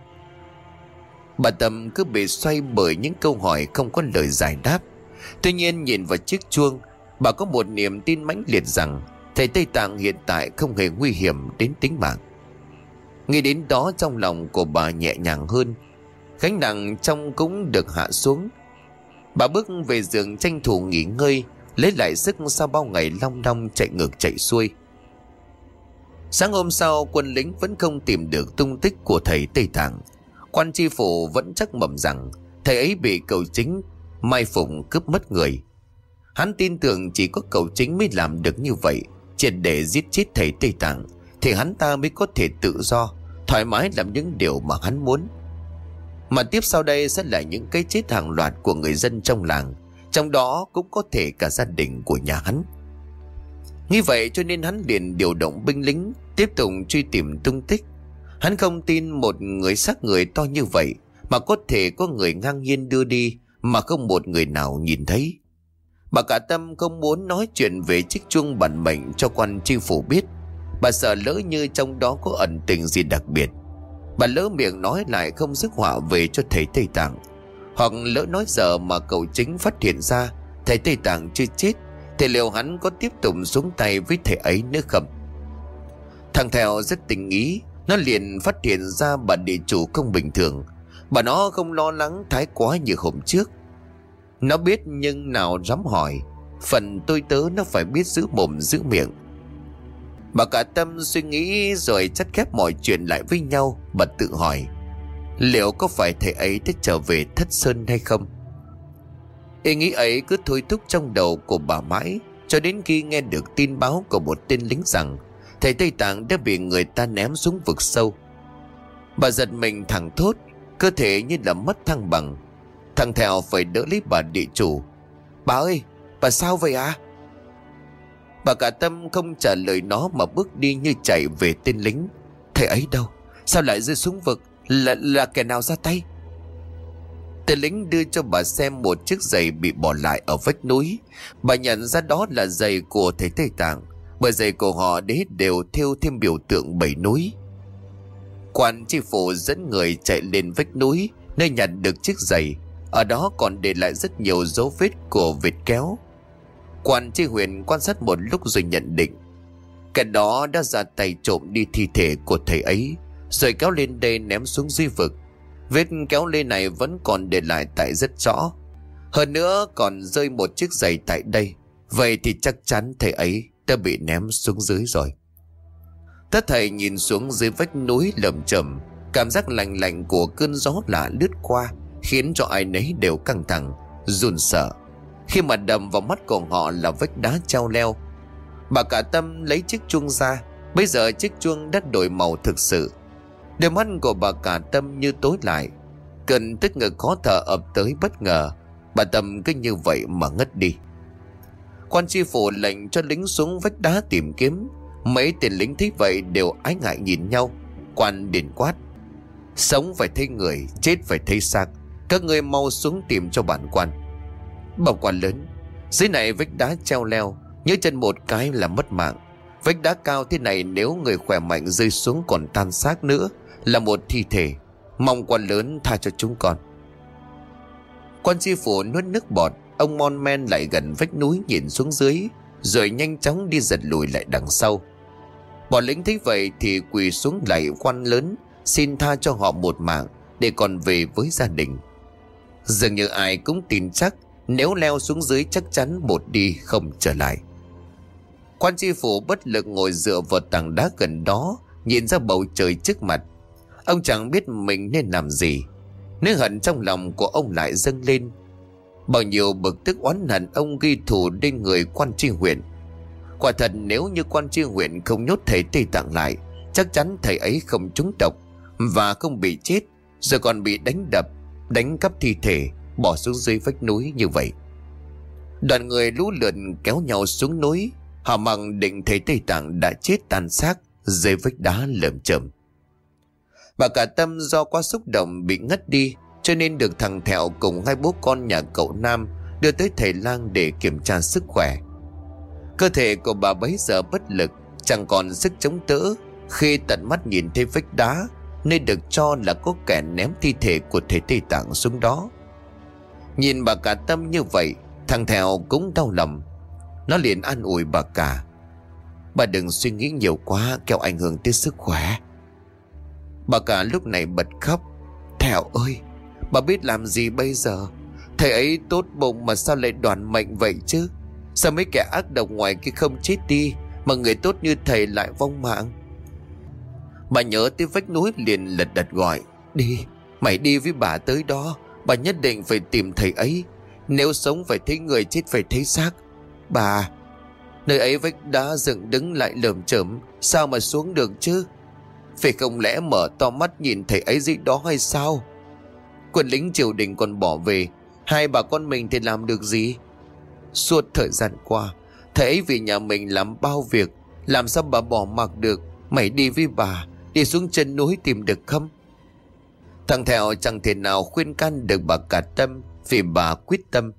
Bà Tâm cứ bị xoay bởi những câu hỏi không có lời giải đáp. Tuy nhiên nhìn vào chiếc chuông, Bà có một niềm tin mãnh liệt rằng Thầy Tây Tạng hiện tại không hề nguy hiểm đến tính mạng. Nghĩ đến đó trong lòng của bà nhẹ nhàng hơn, Gánh nặng trong cũng được hạ xuống. Bà bước về giường tranh thủ nghỉ ngơi Lấy lại sức sau bao ngày long đong chạy ngược chạy xuôi. Sáng hôm sau, quân lính vẫn không tìm được tung tích của thầy Tây Tạng. Quan tri phủ vẫn chắc mầm rằng Thầy ấy bị cầu chính Mai Phụng cướp mất người. Hắn tin tưởng chỉ có cầu chính mới làm được như vậy, Triệt để giết chết thầy Tây Tạng, Thì hắn ta mới có thể tự do, Thoải mái làm những điều mà hắn muốn. Mà tiếp sau đây sẽ là những cái chết hàng loạt của người dân trong làng. Trong đó cũng có thể cả gia đình của nhà hắn. Như vậy cho nên hắn liền điều động binh lính, Tiếp tục truy tìm tung tích. Hắn không tin một người xác người to như vậy Mà có thể có người ngang nhiên đưa đi Mà không một người nào nhìn thấy. Bà cả tâm không muốn nói chuyện về chiếc chuông bản mệnh cho quan tri phủ biết. Bà sợ lỡ như trong đó có ẩn tình gì đặc biệt. Bà lỡ miệng nói lại không dứt họa về cho thầy Tây Tạng. Hoặc lỡ nói giờ mà cậu chính phát hiện ra, Thầy Tây Tạng chưa chết, Thì liệu hắn có tiếp tục xuống tay với thầy ấy nữa không? Thằng Theo rất tình ý, Nó liền phát hiện ra bà địa chủ không bình thường. Bà nó không lo lắng thái quá như hôm trước. Nó biết nhưng nào dám hỏi, Phần tôi tớ nó phải biết giữ mồm giữ miệng. Bà cả tâm suy nghĩ rồi chắt khép mọi chuyện lại với nhau, Bà tự hỏi. Liệu có phải thầy ấy đã trở về thất sơn hay không? Ý nghĩ ấy cứ thôi thúc trong đầu của bà mãi, Cho đến khi nghe được tin báo của một tên lính rằng Thầy Tây Tạng đã bị người ta ném xuống vực sâu. Bà giật mình thẳng thốt, Cơ thể như là mất thăng bằng, Thằng Thèo phải đỡ lấy bà địa chủ. Bà ơi, bà sao vậy à Bà cả tâm không trả lời nó Mà bước đi như chạy về tên lính. Thầy ấy đâu? Sao lại rơi xuống vực? Là, là kẻ nào ra tay? Tên lính đưa cho bà xem một chiếc giày bị bỏ lại ở vách núi. Bà nhận ra đó là giày của thầy Tây Tạng Bởi giày của họ đế đều theo thêm biểu tượng bảy núi. Quan tri phủ dẫn người chạy lên vách núi Nơi nhận được chiếc giày. Ở đó còn để lại rất nhiều dấu vết của vệt kéo. Quan tri huyền quan sát một lúc rồi nhận định. Kẻ đó đã ra tay trộm đi thi thể của thầy ấy. Rồi kéo lên đây ném xuống dưới vực. Vết kéo lên này vẫn còn để lại tại rất rõ. Hơn nữa còn rơi một chiếc giày tại đây. Vậy thì chắc chắn thầy ấy đã bị ném xuống dưới rồi. Tất thầy nhìn xuống dưới vách núi lầm chầm. Cảm giác lạnh lạnh của cơn gió lạ lướt qua khiến cho ai nấy đều căng thẳng, run sợ. Khi mà đầm vào mắt của họ là vách đá treo leo. Bà cả tâm lấy chiếc chuông ra. Bây giờ chiếc chuông đã đổi màu thực sự đôi mắt của bà cả tâm như tối lại. Cơn tức ngực khó thở ập tới bất ngờ. Bà tâm cứ như vậy mà ngất đi. Quan tri phủ lệnh cho lính xuống vách đá tìm kiếm. Mấy tên lính thấy vậy đều ái ngại nhìn nhau. Quan điền quát. Sống phải thấy người, chết phải thấy xác. Các người mau xuống tìm cho bản quan. Bảo quan lớn. Dưới này vách đá treo leo, Nhớ chân một cái là mất mạng. Vách đá cao thế này nếu người khỏe mạnh rơi xuống còn tan xác nữa. Là một thi thể Mong quan lớn tha cho chúng con. Quan tri phủ nuốt nước bọt, Ông Mon Men lại gần vách núi nhìn xuống dưới, Rồi nhanh chóng đi giật lùi lại đằng sau. Bọn lính thấy vậy thì quỳ xuống lại quan lớn, Xin tha cho họ một mạng Để còn về với gia đình. Dường như ai cũng tin chắc, Nếu leo xuống dưới chắc chắn một đi không trở lại. Quan tri phủ bất lực ngồi dựa vào tảng đá gần đó, Nhìn ra bầu trời trước mặt Ông chẳng biết mình nên làm gì. Nỗi hận trong lòng của ông lại dâng lên. Bao nhiêu bực tức oán hận ông ghi thù lên người quan tri huyện. Quả thật nếu như quan tri huyện không nhốt thầy Tây Tạng lại, Chắc chắn thầy ấy không trúng độc Và không bị chết Rồi còn bị đánh đập, Đánh cắp thi thể, Bỏ xuống dưới vách núi như vậy. Đoàn người lũ lượn kéo nhau xuống núi Họ mặng định thấy Tây Tạng đã chết tàn xác Dưới vách đá lởm chởm. Bà cả tâm do quá xúc động bị ngất đi, Cho nên được thằng Thẹo cùng hai bố con nhà cậu Nam Đưa tới thầy lang để kiểm tra sức khỏe. Cơ thể của bà bấy giờ bất lực, Chẳng còn sức chống đỡ. Khi tận mắt nhìn thấy vách đá Nơi được cho là có kẻ ném thi thể của thầy Tây Tạng xuống đó. Nhìn bà cả tâm như vậy, Thằng Thẹo cũng đau lòng. Nó liền an ủi bà cả. Bà đừng suy nghĩ nhiều quá Kéo ảnh hưởng tới sức khỏe. Bà cả lúc này bật khóc. Thẹo ơi, Bà biết làm gì bây giờ? Thầy ấy tốt bụng mà sao lại đoàn mệnh vậy chứ? Sao mấy kẻ ác độc ngoài kia không chết đi Mà người tốt như thầy lại vong mạng? Bà nhớ tới vách núi liền lật đật gọi. Đi, Mày đi với bà tới đó. Bà nhất định phải tìm thầy ấy. Nếu sống phải thấy người chết phải thấy xác. Bà, Nơi ấy vách đá dựng đứng lại lởm chởm. Sao mà xuống được chứ? Phải không lẽ mở to mắt nhìn thấy ấy gì đó hay sao? Quân lính triều đình còn bỏ về, Hai bà con mình thì làm được gì? Suốt thời gian qua Thầy ấy vì nhà mình làm bao việc, Làm sao bà bỏ mặc được? Mày đi với bà, Đi xuống chân núi tìm được không? Thằng Thèo chẳng thể nào khuyên can được bà cả tâm, Vì bà quyết tâm.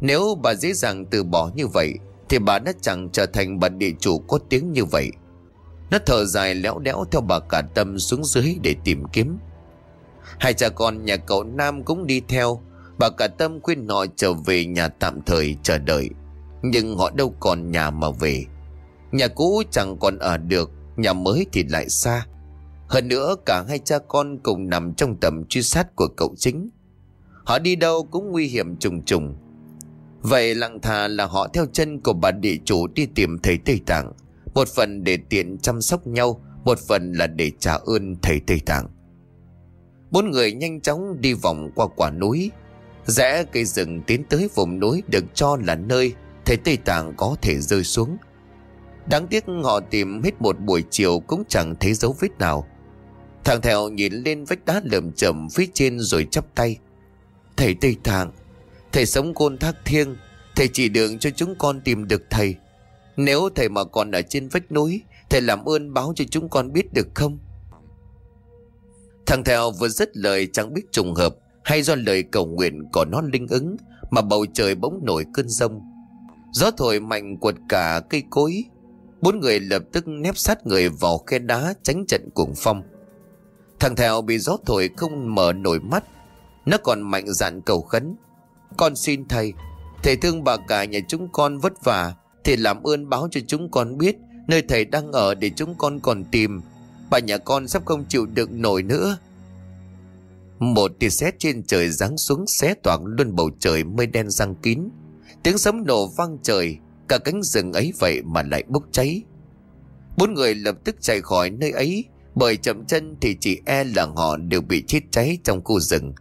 Nếu bà dễ dàng từ bỏ như vậy, Thì bà đã chẳng trở thành bà địa chủ có tiếng như vậy. Nó thở dài léo đéo theo bà cả tâm xuống dưới để tìm kiếm. Hai cha con nhà cậu Nam cũng đi theo. Bà cả tâm khuyên họ trở về nhà tạm thời chờ đợi. Nhưng họ đâu còn nhà mà về. Nhà cũ chẳng còn ở được, Nhà mới thì lại xa. Hơn nữa, cả hai cha con cùng nằm trong tầm truy sát của cậu chính. Họ đi đâu cũng nguy hiểm trùng trùng. Vậy lặng thà là họ theo chân của bà địa chủ đi tìm thầy Tây Tạng. Một phần để tiện chăm sóc nhau Một phần là để trả ơn thầy Tây Tạng Bốn người nhanh chóng đi vòng qua quả núi Rẽ cây rừng tiến tới vùng núi được cho là nơi thầy Tây Tạng có thể rơi xuống. Đáng tiếc họ tìm hết một buổi chiều cũng chẳng thấy dấu vết nào. Thằng Thèo nhìn lên vách đá lầm chởm phía trên rồi chắp tay. Thầy Tây Tạng, thầy sống côn thác thiêng, thầy chỉ đường cho chúng con tìm được thầy. Nếu thầy mà còn ở trên vách núi, thầy làm ơn báo cho chúng con biết được không? Thằng Thèo vừa dứt lời chẳng biết trùng hợp hay do lời cầu nguyện của nó linh ứng Mà bầu trời bỗng nổi cơn rông Gió thổi mạnh quật cả cây cối Bốn người lập tức nép sát người vào khe đá tránh trận cuồng phong Thằng Thèo bị gió thổi không mở nổi mắt Nó còn mạnh dạn cầu khấn Con xin thầy Thầy thương bà cả nhà chúng con vất vả thì làm ơn báo cho chúng con biết Nơi thầy đang ở để chúng con còn tìm Bà nhà con sắp không chịu đựng nổi nữa một tia sét trên trời giáng xuống xé toạc luôn bầu trời mây đen răng kín. Tiếng sấm nổ vang trời, cả cánh rừng ấy vậy mà lại bốc cháy. Bốn người lập tức chạy khỏi nơi ấy, bởi chậm chân thì chỉ e là họ đều bị chết cháy trong khu rừng.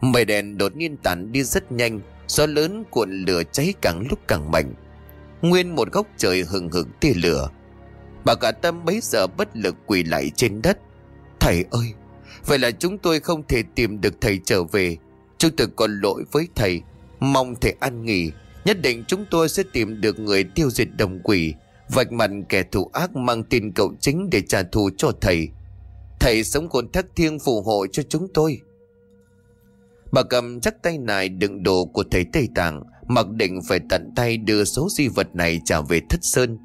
Mây đèn đột nhiên tản đi rất nhanh, gió lớn cuộn lửa cháy càng lúc càng mạnh. Nguyên một góc trời hừng hực tia lửa. Bà cả tâm bấy giờ bất lực quỳ lại trên đất. Thầy ơi, Vậy là chúng tôi không thể tìm được thầy trở về. Chúng tôi còn lỗi với thầy. Mong thầy an nghỉ. Nhất định chúng tôi sẽ tìm được người tiêu diệt đồng quỷ. Vạch mặt kẻ thù ác mang tin cậu chính để trả thù cho thầy. Thầy sống còn thất thiêng phù hộ cho chúng tôi. Bà cầm chắc tay nài đựng đồ của thầy Tây Tạng. Mặc định phải tận tay đưa số di vật này trả về thất sơn.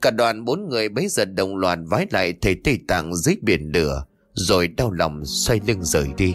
Cả đoàn bốn người bấy giờ đồng loạt vái lại thầy Tây Tạng dưới biển lửa, rồi đau lòng xoay lưng rời đi.